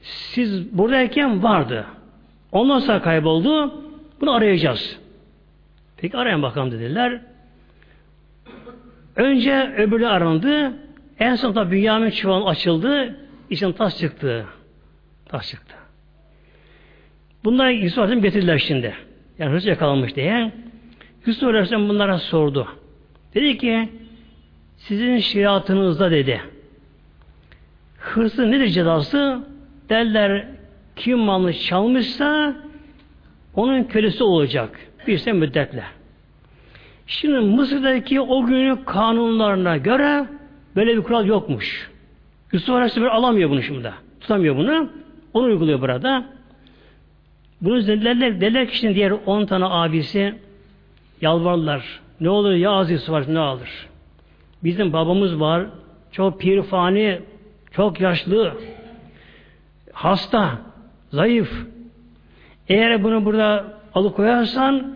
S1: Siz buradayken vardı. Ondan sonra kayboldu. Bunu arayacağız. Peki arayın bakalım dediler. Önce öbürü arandı. En son da Bünyamin çuval açıldı. İçinden tas çıktı. Tas çıktı. Bunlar Yusuf Aleyhisselam getirdiler şimdi. Yani hırsız yakalanmış diye. Yusuf Aleyhisselam bunlara sordu. Dedi ki sizin şeriatınızda dedi. Hırsız nedir cezası? Derler kim malını çalmışsa onun kölesi olacak. Bir sene müddetle. Şimdi Mısır'daki o günün kanunlarına göre böyle bir kural yokmuş. Yusuf Aleyhisselam alamıyor bunu şimdi. Tutamıyor bunu. Onu uyguluyor burada. Bunu dediler, dediler ki şimdi diğer 10 tane abisi yalvardılar. Ne olur ya Aziz var ne alır. Bizim babamız var. Çok pirfani, çok yaşlı, hasta, zayıf. Eğer bunu burada alıkoyarsan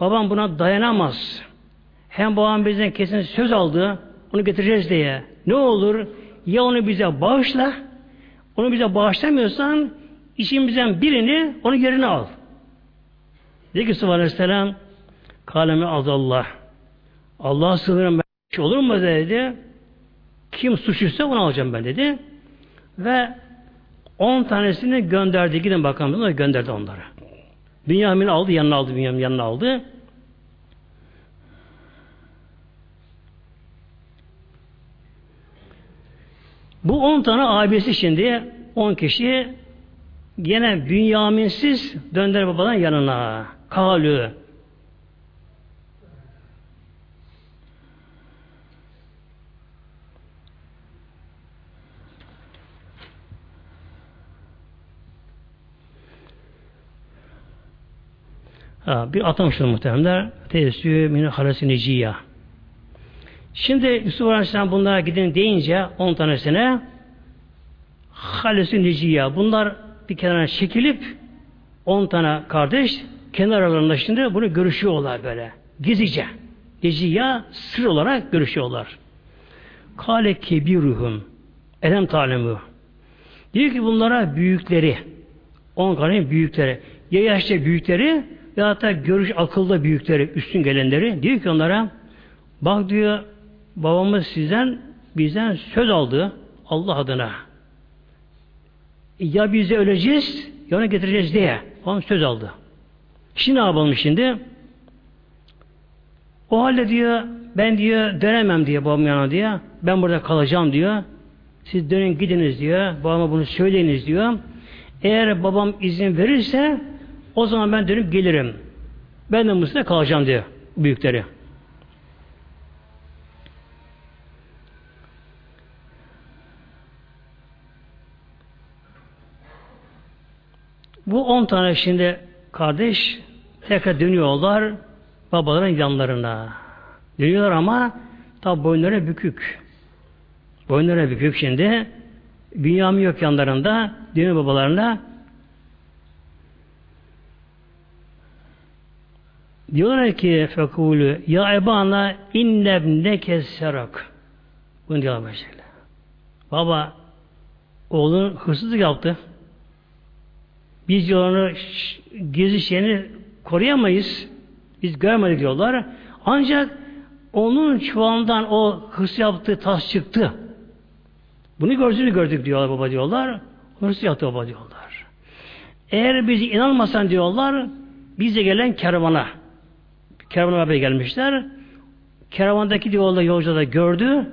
S1: babam buna dayanamaz. Hem babam bizden kesin söz aldı. Onu getireceğiz diye. Ne olur ya onu bize bağışla onu bize bağışlamıyorsan işimizden birini onun yerine al. Dedi ki Sıfır Aleyhisselam kalemi azallah. Allah sınırım ben olur mu dedi. Kim suçluysa onu alacağım ben dedi. Ve on tanesini gönderdi. Gidin bakalım. Gönderdi onlara. Bünyamin aldı, yanına aldı, Bünyamin yanına aldı. Bu on tane abisi şimdi on kişi gene Bünyaminsiz döndüler babadan yanına. Kalü. Ha, bir atam şunu muhteremler. Tesü min halesi neciya. Şimdi Yusuf Aleyhisselam bunlara gidin deyince on tanesine halesi neciya. Bunlar bir kenara çekilip on tane kardeş kenar aralarında şimdi bunu görüşüyorlar böyle. Gizlice. Neciya sır olarak görüşüyorlar. Kale kebiruhum elem talemu. Diyor ki bunlara büyükleri on kalenin büyükleri ya yaşta büyükleri ya da görüş akılda büyükleri üstün gelenleri diyor ki onlara bak diyor babamız sizden bizden söz aldı Allah adına. Ya biz de öleceğiz ya onu getireceğiz diye. Babam söz aldı. Şimdi ne yapalım şimdi? O halde diyor ben diyor dönemem diye babam yanına diyor. Ben burada kalacağım diyor. Siz dönün gidiniz diyor. Babama bunu söyleyiniz diyor. Eğer babam izin verirse o zaman ben dönüp gelirim. Ben de Mısır'da kalacağım diyor büyükleri. Bu on tane şimdi kardeş tekrar dönüyorlar babaların yanlarına. Dönüyorlar ama tabi boynları bükük. Boynları bükük şimdi. Bünyamin yok yanlarında. Dönüyor babalarına. Diyorlar ki fekulü ya ebana innebne keserak. Bunu diyorlar mesela. Baba oğlun hırsızlık yaptı. Biz onu gizli şeyini koruyamayız. Biz görmedik diyorlar. Ancak onun çuvalından o hırs yaptığı tas çıktı. Bunu gördüğünü gördük diyorlar baba diyorlar. Hırs yaptı baba diyorlar. Eğer bizi inanmasan diyorlar bize gelen kervana kervana beraber gelmişler. Keravandaki diyorlar yolcu da gördü.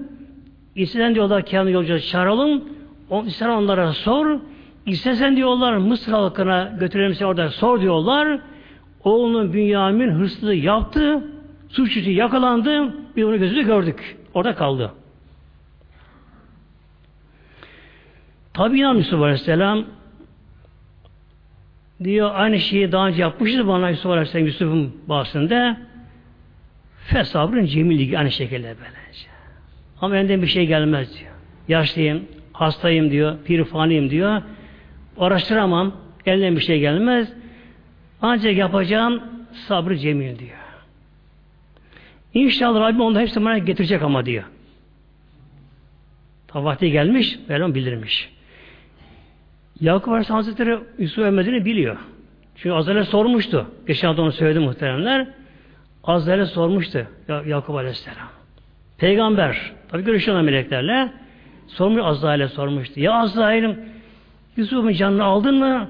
S1: İsteden diyorlar kendi yolcuları çağıralım. O, ister onlara sor. İstesen diyorlar Mısır halkına götürelim seni orada sor diyorlar. Oğlunun Bünyamin hırsızlığı yaptı. Suçüstü yakalandı. Bir onu gözüyle gördük. Orada kaldı. Tabi inan Yusuf Aleyhisselam diyor aynı şeyi daha önce yapmıştı bana Yusuf Aleyhisselam Yusuf'un bahsinde fesabrın cemilliği aynı şekilde böylece. Ama elinden bir şey gelmez diyor. Yaşlıyım, hastayım diyor, pirfaniyim diyor. Araştıramam, elinden bir şey gelmez. Ancak yapacağım sabrı cemil diyor. İnşallah Rabbim onu hepsini bana getirecek ama diyor. Tabi vakti gelmiş, Mevlam bildirmiş. Yakup Aleyhisselam Hazretleri Yusuf Emredini biliyor. Çünkü Azrail'e sormuştu. Geçen hafta onu söyledi muhteremler. Azrail'e sormuştu Yakup Aleyhisselam. Peygamber, tabi görüşüyorlar meleklerle. Sormuş Azrail'e sormuştu. Ya Azrail'im Yusuf'un canını aldın mı?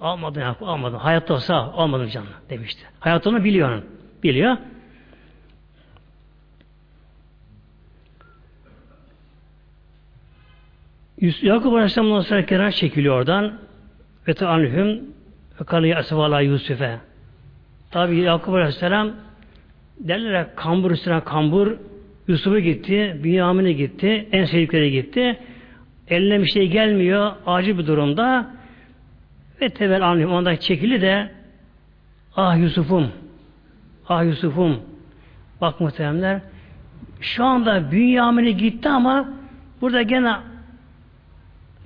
S1: Almadın Yakup, almadın. Hayatta olsa almadın canını demişti. Hayatını biliyor onun. Biliyor. Yakup Aleyhisselam'dan sonra kenar çekiliyor oradan. Ve te'anhüm ve kanıya esvala Yusuf'e. Tabi Yakup Aleyhisselam derler ya kambur üstüne kambur Yusuf'u gitti, Bünyamin'e gitti, en sevdikleri gitti. Eline bir şey gelmiyor, acil bir durumda. Ve tevel anlayayım, ondan çekili de ah Yusuf'um, ah Yusuf'um. Bak muhteremler, şu anda Bünyamin'e gitti ama burada gene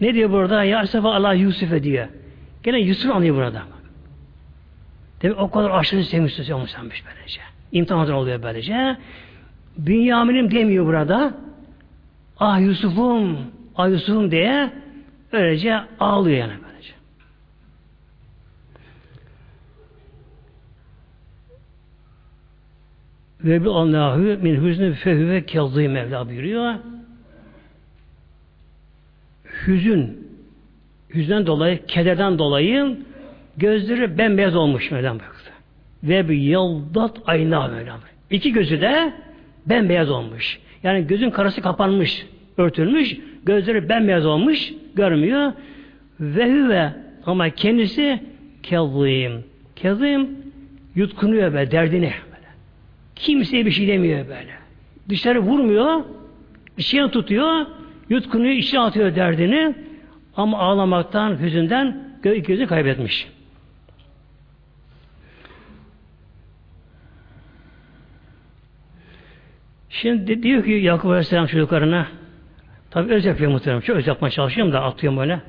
S1: ne diyor burada? Ya sefa Allah Yusuf'e diyor. Gene Yusuf anlıyor burada. Demek o kadar aşırı sevmiş olmuşsanmış böylece. İmtihanlar oluyor böylece. Bünyamin'im demiyor burada. Ah Yusuf'um, Yusuf'um diye öylece ağlıyor yani böylece. Ve bi Allahu min hüznü fehüve kâzî Mevla buyuruyor. Hüzün, hüzden dolayı, kederden dolayı gözleri bembeyaz olmuş Mevlam baktı. Ve bir yıldat ayna Mevlam. İki gözü de bembeyaz olmuş. Yani gözün karası kapanmış, örtülmüş, gözleri bembeyaz olmuş, görmüyor. Ve hüve ama kendisi kezim. Kezim yutkunuyor be derdini. Böyle. Kimseye bir şey demiyor böyle. Dışarı vurmuyor, bir şey tutuyor, yutkunuyor, içine atıyor derdini ama ağlamaktan, hüzünden gözü kaybetmiş. Şimdi diyor ki Yakup Aleyhisselam çocuklarına tabi öz yapıyor muhtemelen. Çok öz yapmaya çalışıyorum da atıyorum böyle.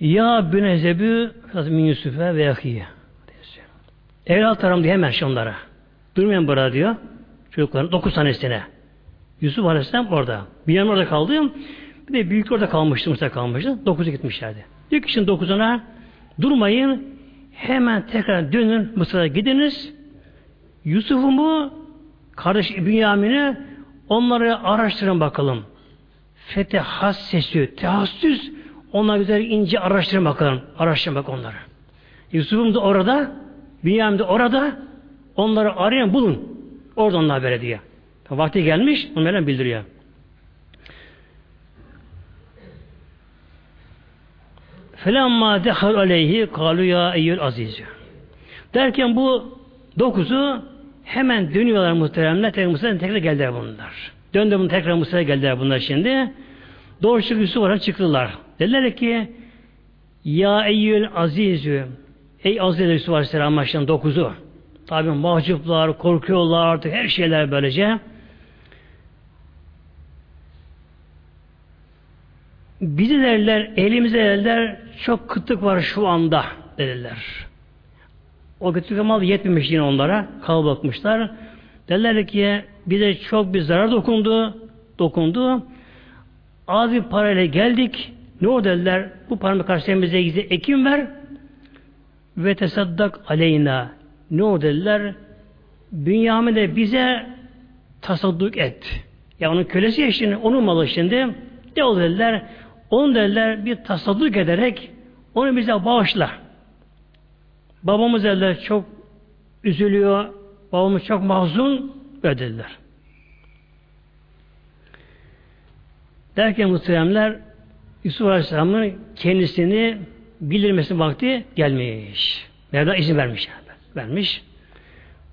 S1: Ya bünezebü min Yusuf'e ve yahiye. Evlatlarım diye hemen onlara. Durmayın burada diyor. Çocukların dokuz tanesine. Yusuf Aleyhisselam orada. Bir yan orada kaldı. Bir de büyük orada kalmıştı, Mısır'da kalmıştı. Dokuzu gitmişlerdi. Diyor ki dokuzuna durmayın, hemen tekrar dönün Mısır'a gidiniz. Yusuf'u mu, kardeş Bünyamin'i onları araştırın bakalım. Fetehas sesi, tehassüs onlar güzel ince araştırın bakalım. Araştırın bak onları. Yusuf'um da orada, Bünyamin de orada. Onları arayın, bulun. Oradan haber ediyor. Vakti gelmiş, onlara bildiriyor. Felamma dehal aleyhi kalu ya eyyül azizü. Derken bu dokuzu hemen dönüyorlar muhteremler. Tekrar Mısır'a tekrar geldiler bunlar. Döndü bunu tekrar Mısır'a geldiler bunlar şimdi. Doğru Yusuf olarak çıktılar. Dediler ki Ya eyyül azizü Ey aziz Yusuf Aleyhisselam başlayan dokuzu. Tabi mahcuplar, korkuyorlar artık her şeyler böylece. Bizi derler, elimize derler, çok kıtlık var şu anda dediler. O kıtlık mal yetmemiş yine onlara. Kalabalıkmışlar. Derler ki bize çok bir zarar dokundu. Dokundu. Az bir parayla geldik. Ne o dediler? Bu paranın karşısında bize ekim ver ve tesaddak aleyna. Ne o dediler? Bünyamin de bize tasadduk et. Ya onun kölesi ya şimdi, onun malı şimdi. Ne oldu dediler? Onu dediler bir tasadduk ederek onu bize bağışla. Babamız dediler çok üzülüyor, babamız çok mahzun ödediler. Derken muhteremler Yusuf Aleyhisselam'ın kendisini bildirmesi vakti gelmiş. Mevla izin vermiş. Vermiş.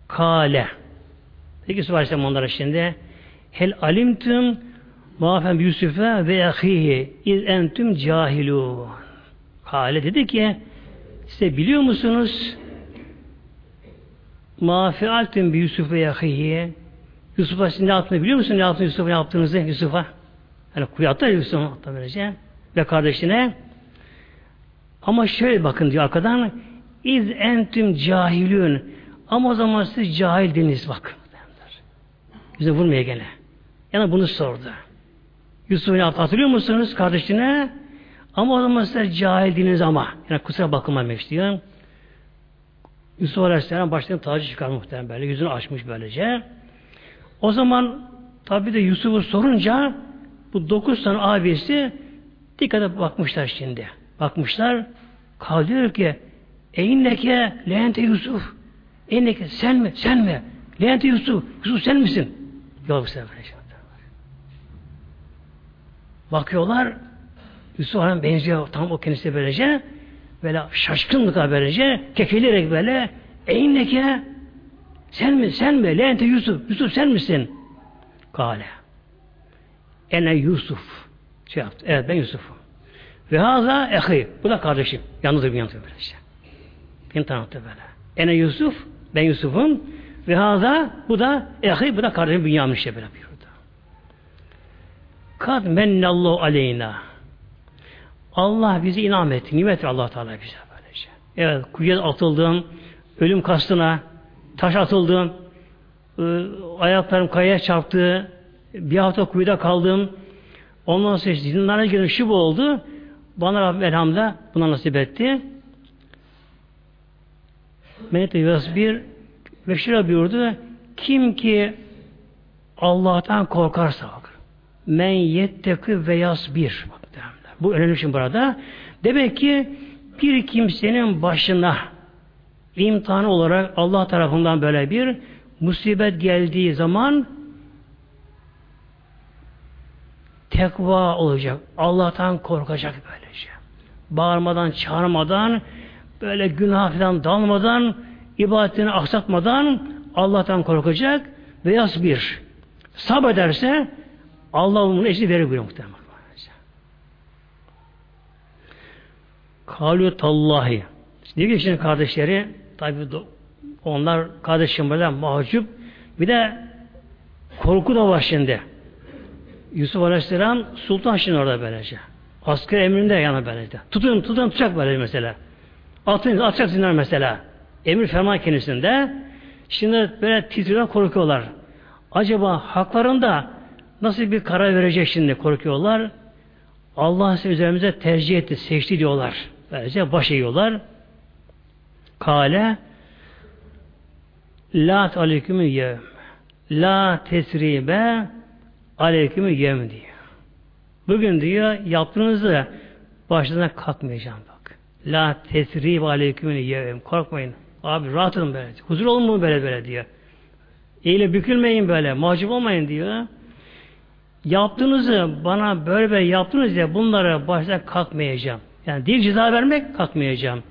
S1: Kale. Peki Yusuf Aleyhisselam onlara şimdi hel alimtüm Mâfen Yusuf'e ve ahihi iz entüm cahilun. Kale dedi ki size biliyor musunuz ma fealtüm bi Yusuf ve ahihi Yusuf'a siz ne yaptığını biliyor musun? Ne yaptığını Yusuf'a ne yaptığınızı Yusuf'a? Yani kuyu Yusuf'a attı böylece. Ve kardeşine ama şöyle bakın diyor arkadan iz entüm cahilün ama o zaman siz cahildiniz bak. Bize vurmaya gene. Yani bunu sordu. Yusuf ne yaptı hatırlıyor musunuz kardeşine? Ama o zaman sizler cahildiniz ama. Yani kusura bakılmamış diyor. Yusuf Aleyhisselam baştan tacı çıkar muhtemelen böyle. Yüzünü açmış böylece. O zaman tabi de Yusuf'u sorunca bu dokuz tane abisi dikkate bakmışlar şimdi. Bakmışlar. Kalıyor ki Eynneke lehente Yusuf. Eynneke sen mi? Sen mi? Lehente Yusuf. Yusuf sen misin? Yok bu sefer. Bakıyorlar Yusuf Aleyhisselam benziyor tam o kendisi böylece. Böyle şaşkınlıkla böylece kekelerek böyle. Eyneke sen mi sen mi? Lente Yusuf Yusuf sen misin? Kale. Ene Yusuf. Şey yaptı evet ben Yusuf'um. Ve haza ehi bu da kardeşim. Yalnızdır bir yanıtı böylece. Beni tanıttı böyle. Ene Yusuf ben Yusuf'um. Ve haza bu da ehi bu da kardeşim Bünyamin işte böyle buyurdu kad mennallahu aleyna Allah bizi inam etti. Nimet Allah Teala bize böylece. Evet, kuyuya atıldım, ölüm kastına, taş atıldım, ıı, ayaklarım kayaya çarptı, bir hafta kuyuda kaldım. Ondan sonra işte zindanlara girdim, şu bu oldu. Bana Rabbim elhamda buna nasip etti. Menet bir ve şöyle buyurdu. Kim ki Allah'tan korkarsa. Men yetteki ve yasbir. Bu önemli için burada. Demek ki bir kimsenin başına imtihan olarak Allah tarafından böyle bir musibet geldiği zaman tekva olacak. Allah'tan korkacak böylece. Bağırmadan, çağırmadan, böyle günah falan dalmadan, ibadetini aksatmadan Allah'tan korkacak ve bir sabrederse Allah onun eşini verir buyuruyor muhtemelen. Kalü tallahi. Diyor şimdi kardeşleri tabi onlar kardeşim böyle mahcup bir de korku da var şimdi. Yusuf Aleyhisselam sultan şimdi orada böylece. Asker emrinde yana böylece. Tutun tutun tutacak böyle mesela. Atın atacak mesela. Emir ferman kendisinde. Şimdi böyle titriyorlar korkuyorlar. Acaba haklarında nasıl bir karar verecek şimdi korkuyorlar. Allah size üzerimize tercih etti, seçti diyorlar. Böylece baş eğiyorlar. Kale La aleykümü yevm La tesribe aleykümü yevm diyor. Bugün diyor yaptığınızı başına kalkmayacağım bak. La tesribe aleykümü yevm. Korkmayın. Abi rahat olun böyle. Huzur olun mu böyle böyle diyor. Eyle bükülmeyin böyle. Mahcup olmayın diyor. Yaptığınızı bana böyle böyle yaptınız ya bunlara başına kalkmayacağım. Yani değil ceza vermek kalkmayacağım.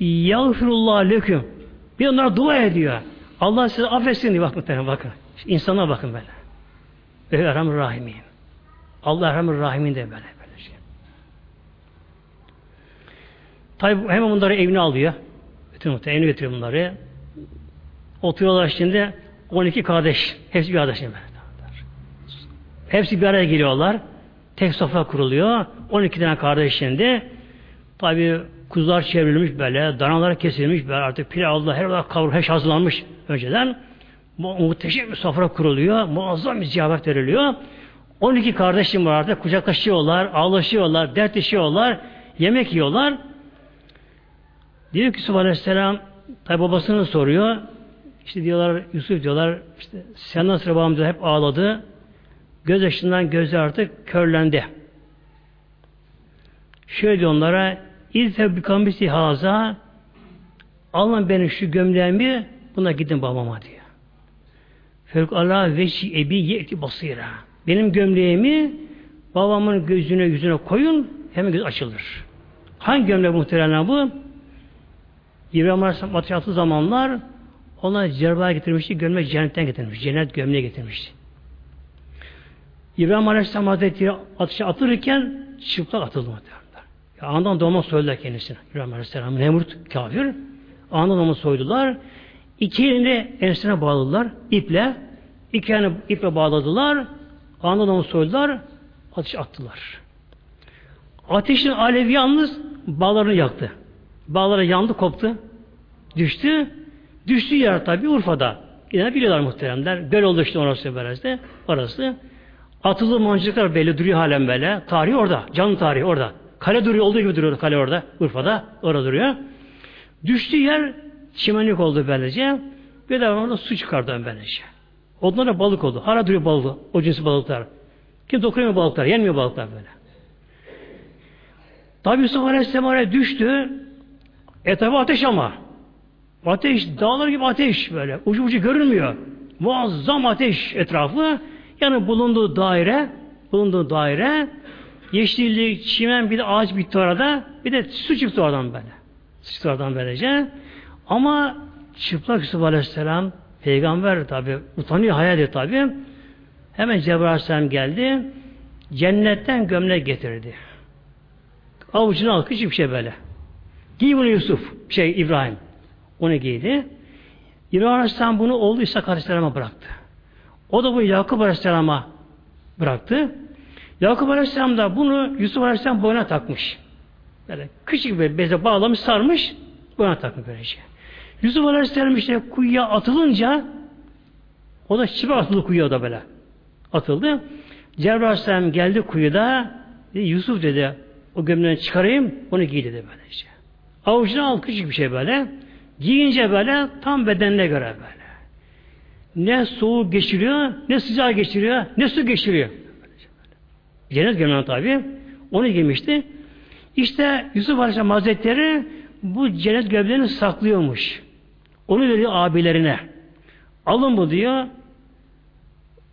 S1: Yağfirullah leküm. Bir onlara dua ediyor. Allah sizi affetsin diye bakın bakın. İnsana bakın böyle. Ve Erhamur Rahimin. Allah Erhamur Rahimin de böyle böyle şey. Tabi hemen bunları evine alıyor. Bütün muhtemelen evine getiriyor bunları. Oturuyorlar şimdi 12 kardeş. Hepsi bir kardeş. Hepsi bir araya geliyorlar. Tek sofra kuruluyor. 12 tane kardeş şimdi. Tabi kuzular çevrilmiş böyle, danalar kesilmiş böyle artık pilavla her olarak kavrul, her şey hazırlanmış önceden. Mu muhteşem bir sofra kuruluyor. Muazzam bir ziyafet veriliyor. 12 kardeşim var artık. Kucaklaşıyorlar, ağlaşıyorlar, dertleşiyorlar, yemek yiyorlar. Diyor ki Yusuf Aleyhisselam tabi babasını soruyor. İşte diyorlar Yusuf diyorlar işte sen nasıl babam diyor, hep ağladı. Göz yaşından gözü artık körlendi. Şöyle diyor onlara İzhe bir haza alın beni şu gömleğimi buna gidin babama diyor. Fevk Allah veçi ebi yeti basira. Benim gömleğimi babamın gözüne yüzüne koyun hemen göz açılır. Hangi gömlek muhtemelen bu? İbrahim Aleyhisselam zamanlar ona cerbaya getirmişti. Gömlek cennetten getirmiş. Cennet gömleği getirmişti. İbrahim Aleyhisselam Hazretleri ateşe atılırken çıplak atıldı muhtemelen. Ya andan doğma soydular kendisine. İbrahim Aleyhisselam Nemrut kafir. Andan doğma soydular. İki elini ensene bağladılar iple. İki elini iple bağladılar. Andan doğma soydular. Ateş attılar. Ateşin alevi yalnız bağlarını yaktı. Bağları yandı, koptu. Düştü. Düştü yer tabi Urfa'da. Yine biliyorlar muhteremler. Göl oldu işte orası böylece. Orası. Atılı mancınıklar belli duruyor halen böyle. Tarihi orada. Canlı tarihi orada. Kale duruyor. Olduğu gibi duruyor kale orada. Urfa'da. Orada duruyor. Düştüğü yer çimenlik oldu böylece. Bir de orada su çıkardı böylece. Onlara balık oldu. Hala duruyor balık. O cinsi balıklar. Kim dokunuyor balıklar. Yenmiyor balıklar böyle. Tabi Yusuf Aleyhisselam oraya düştü. Etrafı ateş ama. Ateş, dağlar gibi ateş böyle. Ucu ucu görünmüyor. Muazzam ateş etrafı. Yani bulunduğu daire bulunduğu daire yeşillik, çimen bir de ağaç bitti orada. Bir de su çıktı oradan böyle. Su çıktı oradan böylece. Ama çıplak Yusuf Aleyhisselam peygamber tabi utanıyor hayal ediyor tabi. Hemen Cebrail Aleyhisselam geldi. Cennetten gömlek getirdi. Avucuna al küçük bir şey böyle. Giy bunu Yusuf, şey İbrahim. Onu giydi. İbrahim Aleyhisselam bunu oğlu İsa Aleyhisselam'a bıraktı. O da bu Yakup Aleyhisselam'a bıraktı. Yakup Aleyhisselam da bunu Yusuf Aleyhisselam boyuna takmış. Böyle küçük bir beze bağlamış, sarmış, boyuna takmış böylece. Yusuf Aleyhisselam işte kuyuya atılınca o da çıpa atıldı kuyuya da böyle. Atıldı. Cebrail Aleyhisselam geldi kuyuda Yusuf dedi o gömleğini çıkarayım onu giy dedi böylece. Avucuna al küçük bir şey böyle. Giyince böyle tam bedenine göre böyle. Ne soğuk geçiriyor, ne sıcak geçiriyor, ne su geçiriyor. Cennet gömleği tabi. Onu giymişti. İşte Yusuf Aleyhisselam Hazretleri bu cennet gömleğini saklıyormuş. Onu veriyor abilerine. Alın bu diyor.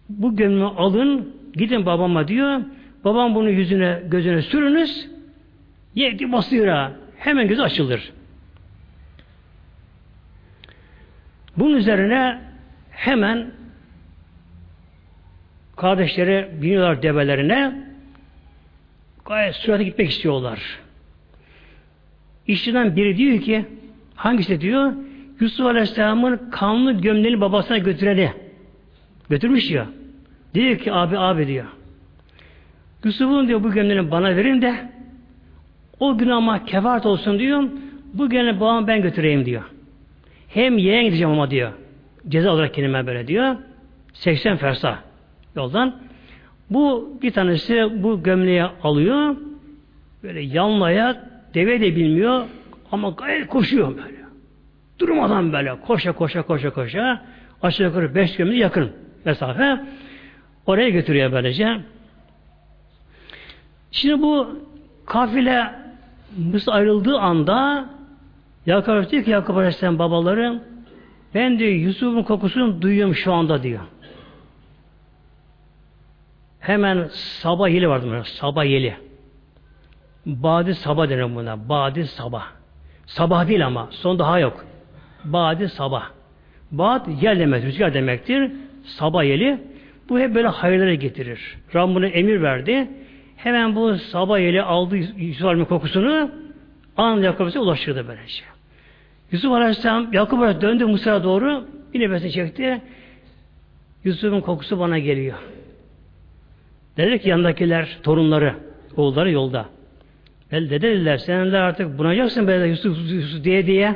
S1: Bu gömleği alın, gidin babama diyor. Babam bunu yüzüne, gözüne sürünüz. Yedi basıyor Hemen gözü açılır. Bunun üzerine hemen kardeşleri biniyorlar develerine gayet sürate gitmek istiyorlar. İşçiden biri diyor ki hangisi diyor Yusuf Aleyhisselam'ın kanlı gömleğini babasına götüreni götürmüş ya. Diyor ki abi abi diyor. Yusuf'un diyor bu gömleğini bana verin de o gün ama kefaret olsun diyor. Bu gömleği babam ben götüreyim diyor. Hem yeğen gideceğim ama diyor. Ceza olarak kendime böyle diyor. 80 fersa yoldan. Bu bir tanesi bu gömleği alıyor. Böyle yanlaya deve de bilmiyor ama gayet koşuyor böyle. Durmadan böyle koşa koşa koşa koşa aşağı yukarı beş gömleği yakın mesafe oraya götürüyor böylece. Şimdi bu kafile Mısır ayrıldığı anda Yakup diyor ki Yakup Aleyhisselam babaları ben diyor Yusuf'un kokusunu duyuyorum şu anda diyor. Hemen sabah yeli vardı burada. Sabah yeli. Badi sabah denir buna. Badi sabah. Sabah değil ama. Son daha yok. Badi sabah. Bad yel demek, rüzgar demektir. Sabah yeli. Bu hep böyle hayırlara getirir. Rabbim buna emir verdi. Hemen bu sabah yeli aldı Yusuf Aleyhisselam kokusunu anında Yakup'a ulaştırdı böylece. Yusuf Aleyhisselam Yakup Aleyhisselam döndü Mısır'a doğru bir nefesini çekti. Yusuf'un kokusu bana geliyor. Dedi ki yandakiler, torunları, oğulları yolda. El dediler, sen de artık bunacaksın böyle Yusuf, Yusuf diye diye.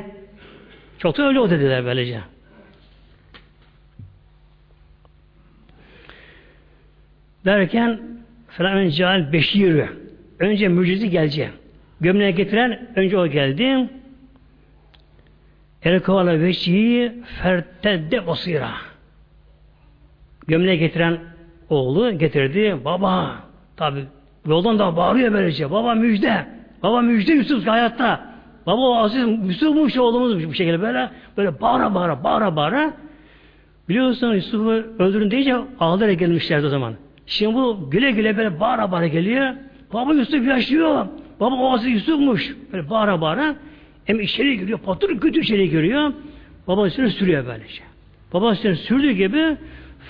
S1: Çok da öyle o dediler böylece. Derken falan cahil beşiri. Önce mucizi gelecek. Gömleğe getiren önce o geldi. Erkala veçhi fertedde basira. Gömleğe getiren oğlu getirdi. Baba tabi yoldan da bağırıyor böylece. Baba müjde. Baba müjde Yusuf hayatta. Baba o aziz Yusuf'muş oğlumuz bu şekilde böyle böyle bağıra bağıra bağıra bağıra biliyorsun Yusuf'u öldürün deyince ağlayarak gelmişlerdi o zaman. Şimdi bu güle güle böyle bağıra bağıra geliyor. Baba Yusuf yaşıyor. Baba o aziz Yusuf'muş. Böyle bağıra bağıra hem içeri giriyor, patır kötü içeri giriyor. Baba üstüne sürüyor böylece. Baba üstüne sürdüğü gibi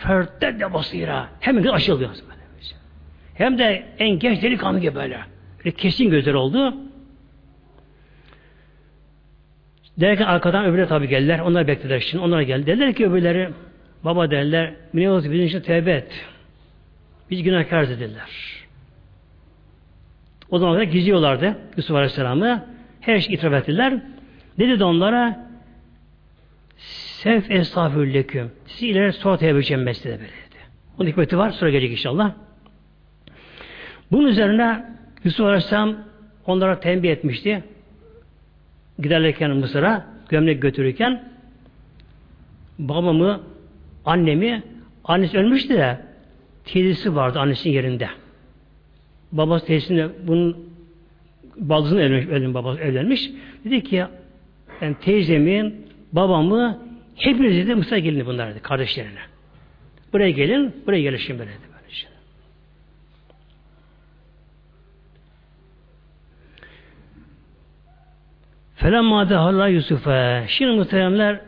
S1: fertte de basira. Hemen açılıyor. Hem de en genç delikanlı gibi böyle. böyle kesin gözler oldu. Derken arkadan öbürleri tabi geldiler. Onlar beklediler şimdi. Onlar geldi. Dediler ki öbürleri baba derler Münevaz bizim için tevbe et. Biz günahkar dediler. O zaman da gizliyorlardı Yusuf Aleyhisselam'ı. Her şey itiraf ettiler. Dedi de onlara Sef estağfirülleküm. Sizi ileri sonra tevbe edeceğim mesleğe böyle dedi. Bunun hikmeti var. Sonra gelecek inşallah. Bunun üzerine Yusuf Aleyhisselam onlara tembih etmişti. Giderlerken Mısır'a gömlek götürürken babamı, annemi annesi ölmüştü de teyzesi vardı annesinin yerinde. Babası teyzesinde bunun baldızın evlenmiş, evlenmiş, babası evlenmiş. Dedi ki yani teyzemin, babamı hepiniz de Mısır'a gelin bunlar dedi kardeşlerine. Buraya gelin, buraya gelin şimdi dedi. Böylece. Felemma dehalla Yusuf'a. Şimdi muhteremler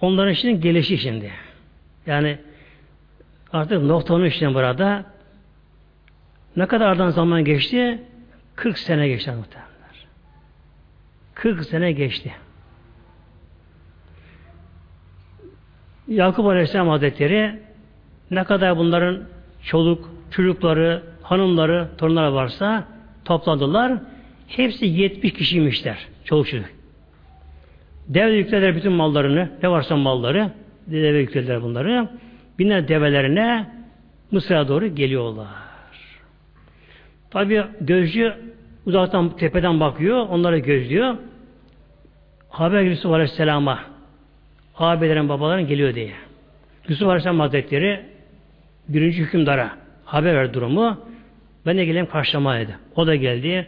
S1: onların şimdi gelişi şimdi. Yani artık noktanın işte burada ne kadar aradan zaman geçti? 40 sene geçti muhteremler. 40 sene geçti. Yakup Aleyhisselam Hazretleri ne kadar bunların çoluk, çocukları, hanımları, torunları varsa topladılar. Hepsi 70 kişiymişler. Çoluk çocuk. Deve yüklediler bütün mallarını. Ne varsa malları. Deve yüklediler bunları. Binler develerine Mısır'a doğru geliyorlar. Tabi gözcü uzaktan tepeden bakıyor. Onları gözlüyor. Haber Yusuf Aleyhisselam'a abilerin babaların geliyor diye. Yusuf Aleyhisselam Hazretleri birinci hükümdara haber ver durumu. Ben de geleyim karşılamaya dedi. O da geldi.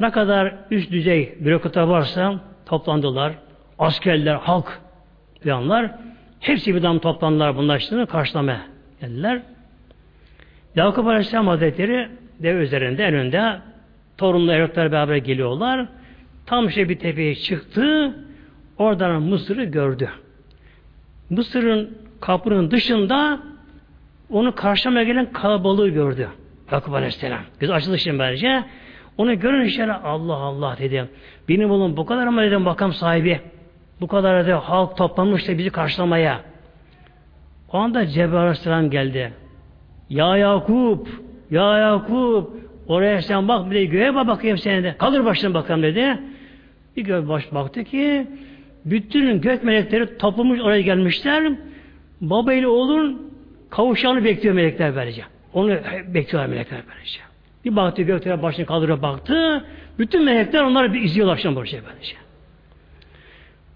S1: Ne kadar üst düzey bürokratlar varsa toplandılar. Askerler, halk duyanlar hepsi bir dam toplandılar bunlar işte karşılamaya geldiler. Yakup Aleyhisselam Hazretleri dev üzerinde en önde torunlu evlatlar beraber geliyorlar. Tam şey bir tepeye çıktı. Oradan Mısır'ı gördü. Mısır'ın kapının dışında onu karşılamaya gelen kalabalığı gördü. Yakup Aleyhisselam. Göz açıldı şimdi bence. Onu görünce Allah Allah dedim. Benim oğlum bu kadar mı dedim bakam sahibi. Bu kadar da halk toplanmış da bizi karşılamaya. O anda Cebrail Aleyhisselam geldi. Ya Yakup, ya Yakup, oraya sen bak bir de göğe bak bakayım seni de. Kaldır başına bakalım dedi. Bir göğe baş baktı ki bütün gök melekleri toplamış oraya gelmişler. Baba ile oğlun kavuşanı bekliyor melekler böylece. Onu bekliyorlar melekler böylece. Bir baktı göklere başını kaldırıp baktı. Bütün melekler onları bir izliyorlar akşam böylece böylece.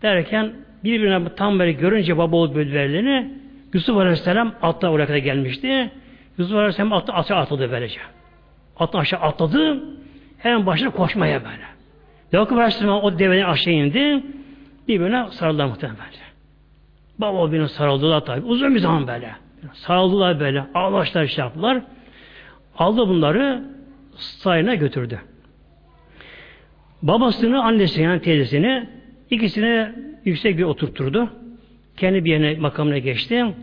S1: Derken birbirine tam böyle görünce baba oğul bölülerini Yusuf Aleyhisselam atla oraya kadar gelmişti. Yusuf Aleyhisselam atla aşağı atladı böylece. Atla aşağı atladı. Hemen başına koşmaya böyle. Yakup Aleyhisselam o deveden aşağı indi. Birbirine sarıldılar muhtemelen. Baba birbirine sarıldılar tabi. Uzun bir zaman böyle. Sarıldılar böyle. Ağlaşlar şey yaptılar. Aldı bunları sarayına götürdü. Babasını, annesini yani teyzesini ikisini yüksek bir oturtturdu. Kendi bir yerine makamına geçti.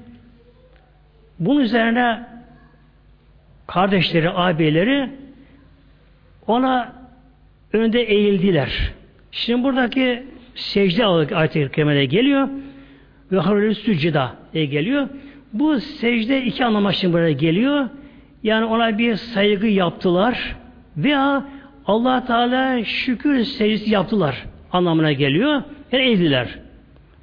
S1: Bunun üzerine kardeşleri, abileri ona önde eğildiler. Şimdi buradaki secde ayet-i kerimede geliyor ve harulü süccida diye geliyor. Bu secde iki anlama şimdi buraya geliyor. Yani ona bir saygı yaptılar veya allah Teala şükür secdesi yaptılar anlamına geliyor. Yani eğildiler.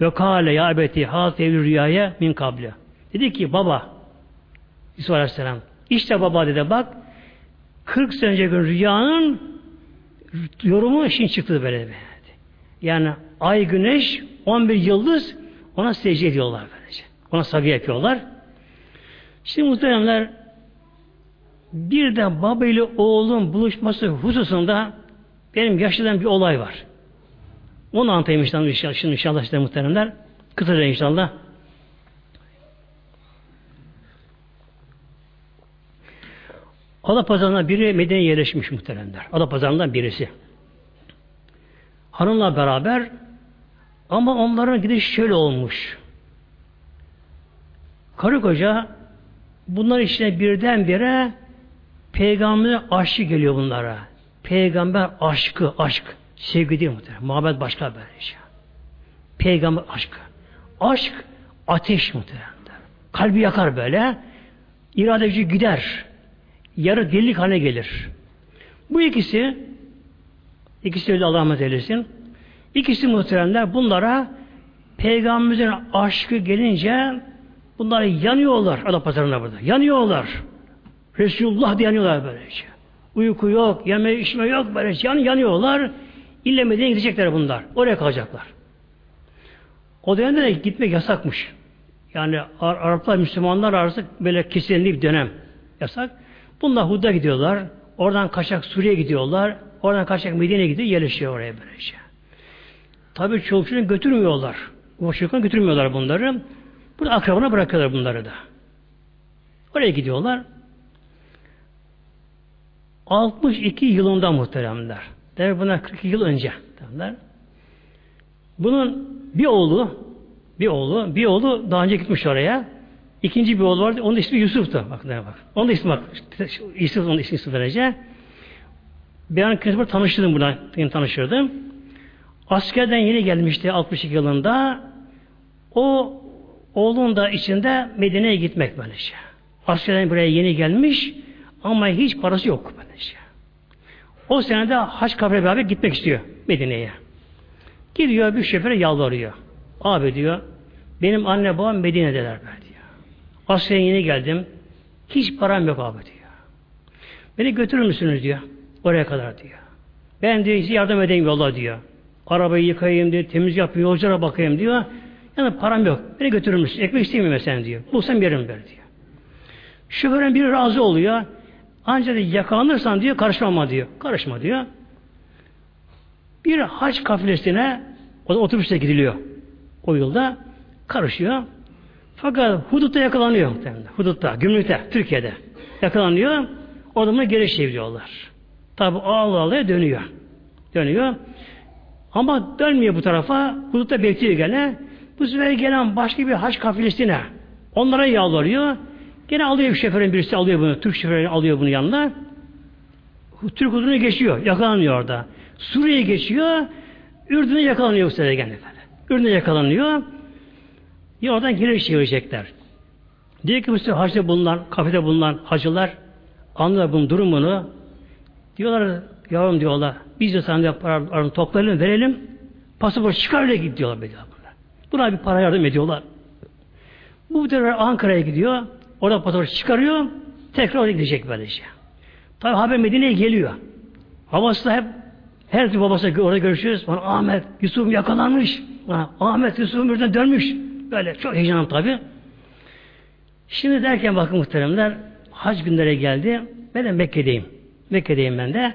S1: Ve kâle ya ebeti hâtevli rüyaya min kable. Dedi ki baba İsa Aleyhisselam işte baba dedi bak 40 sene önce rüyanın yorumu şimdi çıktı böyle. Yani ay, güneş, 11 yıldız ona secde ediyorlar böylece. Ona saygı yapıyorlar. Şimdi muhteremler bir de baba ile oğlun buluşması hususunda benim yaşadığım bir olay var. Onu anlatayım inşallah, şimdi inşallah size muhteremler. Kısaca inşallah. Adapazarı'ndan biri Medine'ye yerleşmiş muhteremler. Adapazarı'ndan birisi. Hanımla beraber ama onların gidiş şöyle olmuş. Karı koca bunlar içine birdenbire peygamber aşkı geliyor bunlara. Peygamber aşkı, aşk. Sevgi değil muhtemelen. Muhabbet başka böyle şey. Peygamber aşkı. Aşk ateş muhtemelen. Kalbi yakar böyle. İradeci gider. Yarı delilik haline gelir. Bu ikisi ikisi öyle Allah rahmet eylesin. İkisi muhteremler bunlara peygamberimizin aşkı gelince bunlar yanıyorlar ada pazarında burada. Yanıyorlar. Resulullah diye yanıyorlar böylece. Uyku yok, yeme içme yok böylece. Yani yanıyorlar. İlle Medine'ye gidecekler bunlar. Oraya kalacaklar. O dönemde de gitmek yasakmış. Yani Ar Araplar, Müslümanlar arası böyle kesinlikle bir dönem yasak. Bunlar Hud'a gidiyorlar. Oradan kaçak Suriye'ye gidiyorlar. Oradan kaçak Medine'ye gidiyor. Yerleşiyor oraya böylece. Tabii çoluk götürmüyorlar. Çocuklarını götürmüyorlar bunları. Burada akrabına bırakıyorlar bunları da. Oraya gidiyorlar. 62 yılında muhteremler. Demek buna 42 yıl önce. Derler. Bunun bir oğlu bir oğlu, bir oğlu daha önce gitmiş oraya. İkinci bir oğlu vardı. Onun da ismi Yusuf'tu. Bak ne bak. Onun da ismi bak. Yusuf onun ismi Yusuf derece. Ben kendisi tanıştırdım buna. Tanıştırdım. Askerden yeni gelmişti 62 yılında. O oğlun da içinde Medine'ye gitmek böylece. Askerden buraya yeni gelmiş ama hiç parası yok böylece. O senede haç kafire beraber gitmek istiyor Medine'ye. Gidiyor bir şoföre yalvarıyor. Abi diyor benim anne babam Medine'deler ben Askerden yeni geldim. Hiç param yok abi diyor. Beni götürür müsünüz diyor. Oraya kadar diyor. Ben diyor size yardım edeyim yolla diyor. Arabayı yıkayayım diyor. Temiz yapayım. Yolculara bakayım diyor. Yani param yok. Beni götürür müsün? Ekmek istemiyorum mesela diyor. Bulsam yerim ver diyor. Şoförün biri razı oluyor. Ancak yakalanırsan diyor karışmama diyor. Karışma diyor. Bir haç kafilesine o da otobüste gidiliyor. O yılda karışıyor. Fakat hudutta yakalanıyor. Hudutta, gümrükte, Türkiye'de yakalanıyor. O adamı geri çeviriyorlar. Tabi ağla ağlaya dönüyor. Dönüyor. Ama dönmüyor bu tarafa. Hudutta bekliyor gene. Bu sefer gelen başka bir haç kafilesine onlara yalvarıyor. Gene alıyor bir şoförün birisi alıyor bunu. Türk şoförü alıyor bunu yanına. Türk hududunu geçiyor. Yakalanıyor orada. Suriye'ye geçiyor. Ürdün'e yakalanıyor bu sefer gene. Ürdün'e yakalanıyor. Ya oradan geri çevirecekler. Diyor ki bu hacda bulunan, kafede bulunan hacılar anlıyorlar bunun durumunu. Diyorlar yavrum diyorlar biz de sana paralarını toplayalım verelim. Pasaport çıkar öyle git diyorlar. Bunlar. Buna bir para yardım ediyorlar. Bu sefer Ankara'ya gidiyor. Orada pasaport çıkarıyor. Tekrar oraya gidecek böylece. Tabi haber Medine'ye geliyor. Babası da hep her türlü babası orada görüşüyoruz. Bana Ahmet, Yusuf yakalanmış. Bana, Ahmet, Yusuf birden dönmüş. Böyle çok heyecanlı tabi. Şimdi derken bakın muhteremler hac günlere geldi. Ben de Mekke'deyim. Mekke'deyim ben de.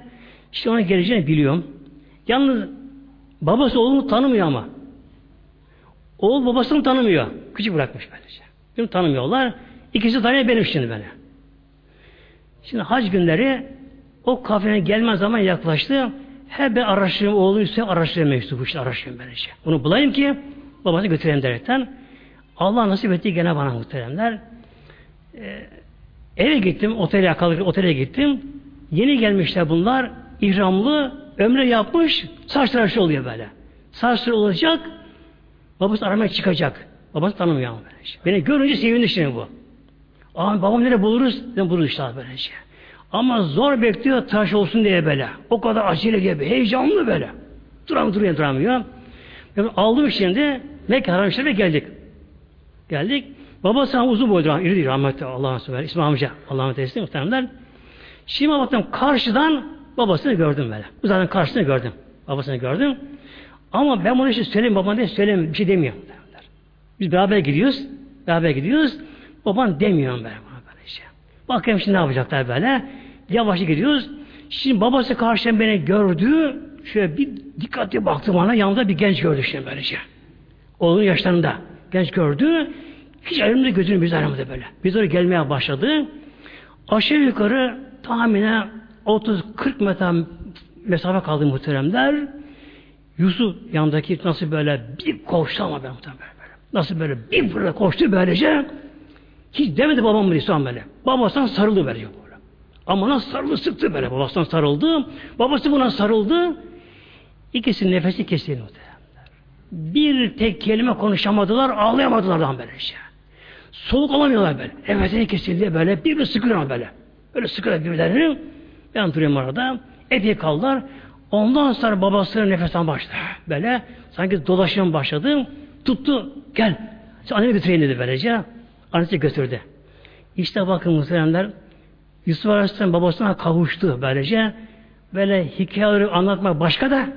S1: İşte ona geleceğini biliyorum. Yalnız babası oğlunu tanımıyor ama. Oğul babasını tanımıyor. Küçük bırakmış böylece. Bunu tanımıyorlar. İkisi tanıyor benim şimdi beni. Şimdi hac günleri o kafene gelme zaman yaklaştı. Hep ben araştırıyorum oğluysa araştırıyorum mektubu işte araştırıyorum böylece. Bunu bulayım ki babasını götüreyim derekten. Allah nasip etti gene bana muhteremler. Ee, eve gittim, otele yakalık otele gittim. Yeni gelmişler bunlar. ihramlı, ömre yapmış, saç tıraşı oluyor böyle. Saç olacak, babası aramaya çıkacak. Babası tanımıyor ama böylece. Beni görünce sevindi şimdi bu. Abi babam nereye buluruz? Ben buluruz işte böylece. Ama zor bekliyor tıraş olsun diye böyle. O kadar acele gibi, heyecanlı böyle. Duramıyor, duruyor, duramıyor. Ben aldım şimdi, Mekke haram geldik. Geldik. Babası uzun boylu, iri değil rahmetli Allah'ın sever. İsmail amca, Allah'ın teslim muhtemelen. Şimdi baktım karşıdan babasını gördüm böyle. Uzaktan karşısını gördüm. Babasını gördüm. Ama ben bunu işte söyleyeyim baban diye söyleyeyim bir şey demiyorum. Biz beraber gidiyoruz. Beraber gidiyoruz. Baban demiyorum ben bana böyle şey. Bakayım şimdi ne yapacaklar böyle. Yavaşça gidiyoruz. Şimdi babası karşıdan beni gördü. Şöyle bir dikkatli baktı bana. Yanında bir genç gördü şimdi böylece. Oğlunun yaşlarında. Genç gördü. Hiç ayrımda gözünü biz aramada böyle. Biz oraya gelmeye başladı. Aşağı yukarı tahminen 30-40 metre mesafe kaldı muhteremler. Yusuf yanındaki nasıl böyle bir koştu ama ben muhterem böyle. Nasıl böyle bir fırla koştu böylece. Hiç demedi babam mı İslam böyle. Babasından sarıldı böyle. böyle. Ama nasıl sarıldı sıktı böyle. Babasından sarıldı. Babası buna sarıldı. İkisi nefesi kesildi muhteremler. Bir tek kelime konuşamadılar, ağlayamadılar daha böylece. Soluk alamıyorlar böyle. Nefesini kesildi böyle. Birbirini sıkıyor böyle. Böyle sıkıyor birbirlerini. Ben duruyorum orada. Epey kaldılar. Ondan sonra babasının nefesten başladı. Böyle sanki dolaşım başladı. Tuttu. Gel. Sen annemi götüreyim dedi böylece. Annesi götürdü. İşte bakın muhteremler Yusuf Aleyhisselam babasına kavuştu böylece. Böyle hikayeleri anlatmak başka da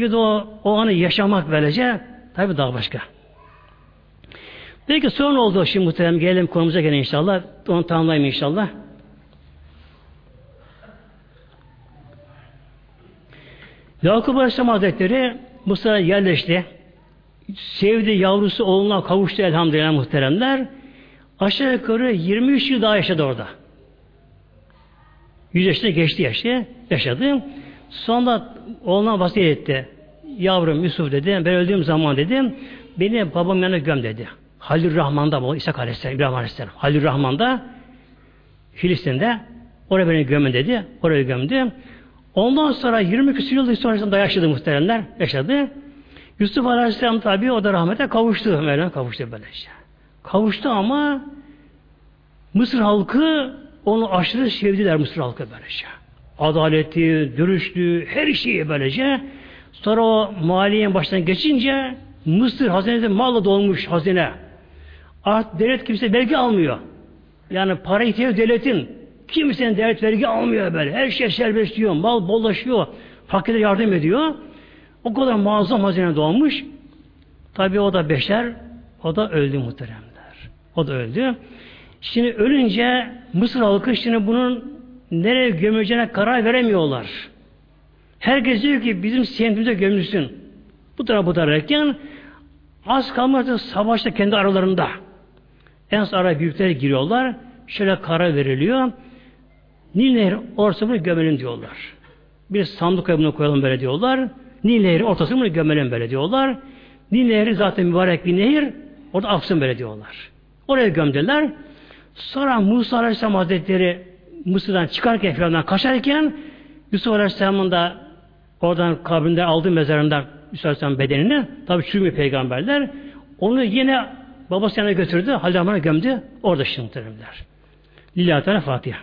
S1: bir de o, o anı yaşamak böylece tabi daha başka. Peki sonra oldu şimdi muhterem gelelim konumuza gene inşallah. Onu tamamlayayım inşallah. Yakup Aleyhisselam Hazretleri Mısır'a yerleşti. Sevdi yavrusu oğluna kavuştu elhamdülillah muhteremler. Aşağı yukarı 23 yıl daha yaşadı orada. 100 yaşında geçti yaşlı, yaşadı. Sonra oğluna vasiyet etti. yavrum Yusuf dedi ben öldüğüm zaman dedim beni babam yanına göm dedi. Halil Rahman'da bu İsa Aleyhisselam, İbrahim Aleyhisselam. Halil Rahman'da Filistin'de oraya beni gömün dedi. Oraya gömdü. Ondan sonra 20 küsur yıl sonrasında yaşadı muhteremler. Yaşadı. Yusuf Aleyhisselam tabi o da rahmete kavuştu. Mevlam kavuştu böylece. Kavuştu ama Mısır halkı onu aşırı sevdiler Mısır halkı böylece. Adaleti, dürüstlüğü, her şeyi böylece. Sonra o maliyenin baştan geçince Mısır hazinesi malla dolmuş hazine. Artık devlet kimse vergi almıyor. Yani para ihtiyacı devletin. Kimsenin devlet vergi almıyor böyle. Her şey serbest diyor. Mal bollaşıyor. Fakirlere yardım ediyor. O kadar muazzam hazine doğmuş. Tabi o da beşer. O da öldü muhteremler. O da öldü. Şimdi ölünce Mısır halkı şimdi bunun nereye gömüleceğine karar veremiyorlar. Herkes diyor ki bizim semtimize gömülsün. Bu tarafa bu tarafa derken az kalmazsa savaşta kendi aralarında. En son araya büyükler giriyorlar. Şöyle karar veriliyor. Nil Nehri ortasına gömelim diyorlar. Bir sandık bunu koyalım böyle diyorlar. Nil Nehri ortasına bunu gömelim böyle diyorlar. Nil Nehri zaten mübarek bir nehir. Orada aksın böyle diyorlar. Oraya gömdüler. Sonra Musa Aleyhisselam Hazretleri Mısır'dan çıkarken Firavun'dan kaçarken Yusuf Aleyhisselam'ın da oradan kabrinde aldığı mezarından Yusuf Aleyhisselam bedenini tabi çürümüyor peygamberler. Onu yine babası yanına götürdü. Halil gömdü. Orada şimdi Lillahi Teala Fatiha.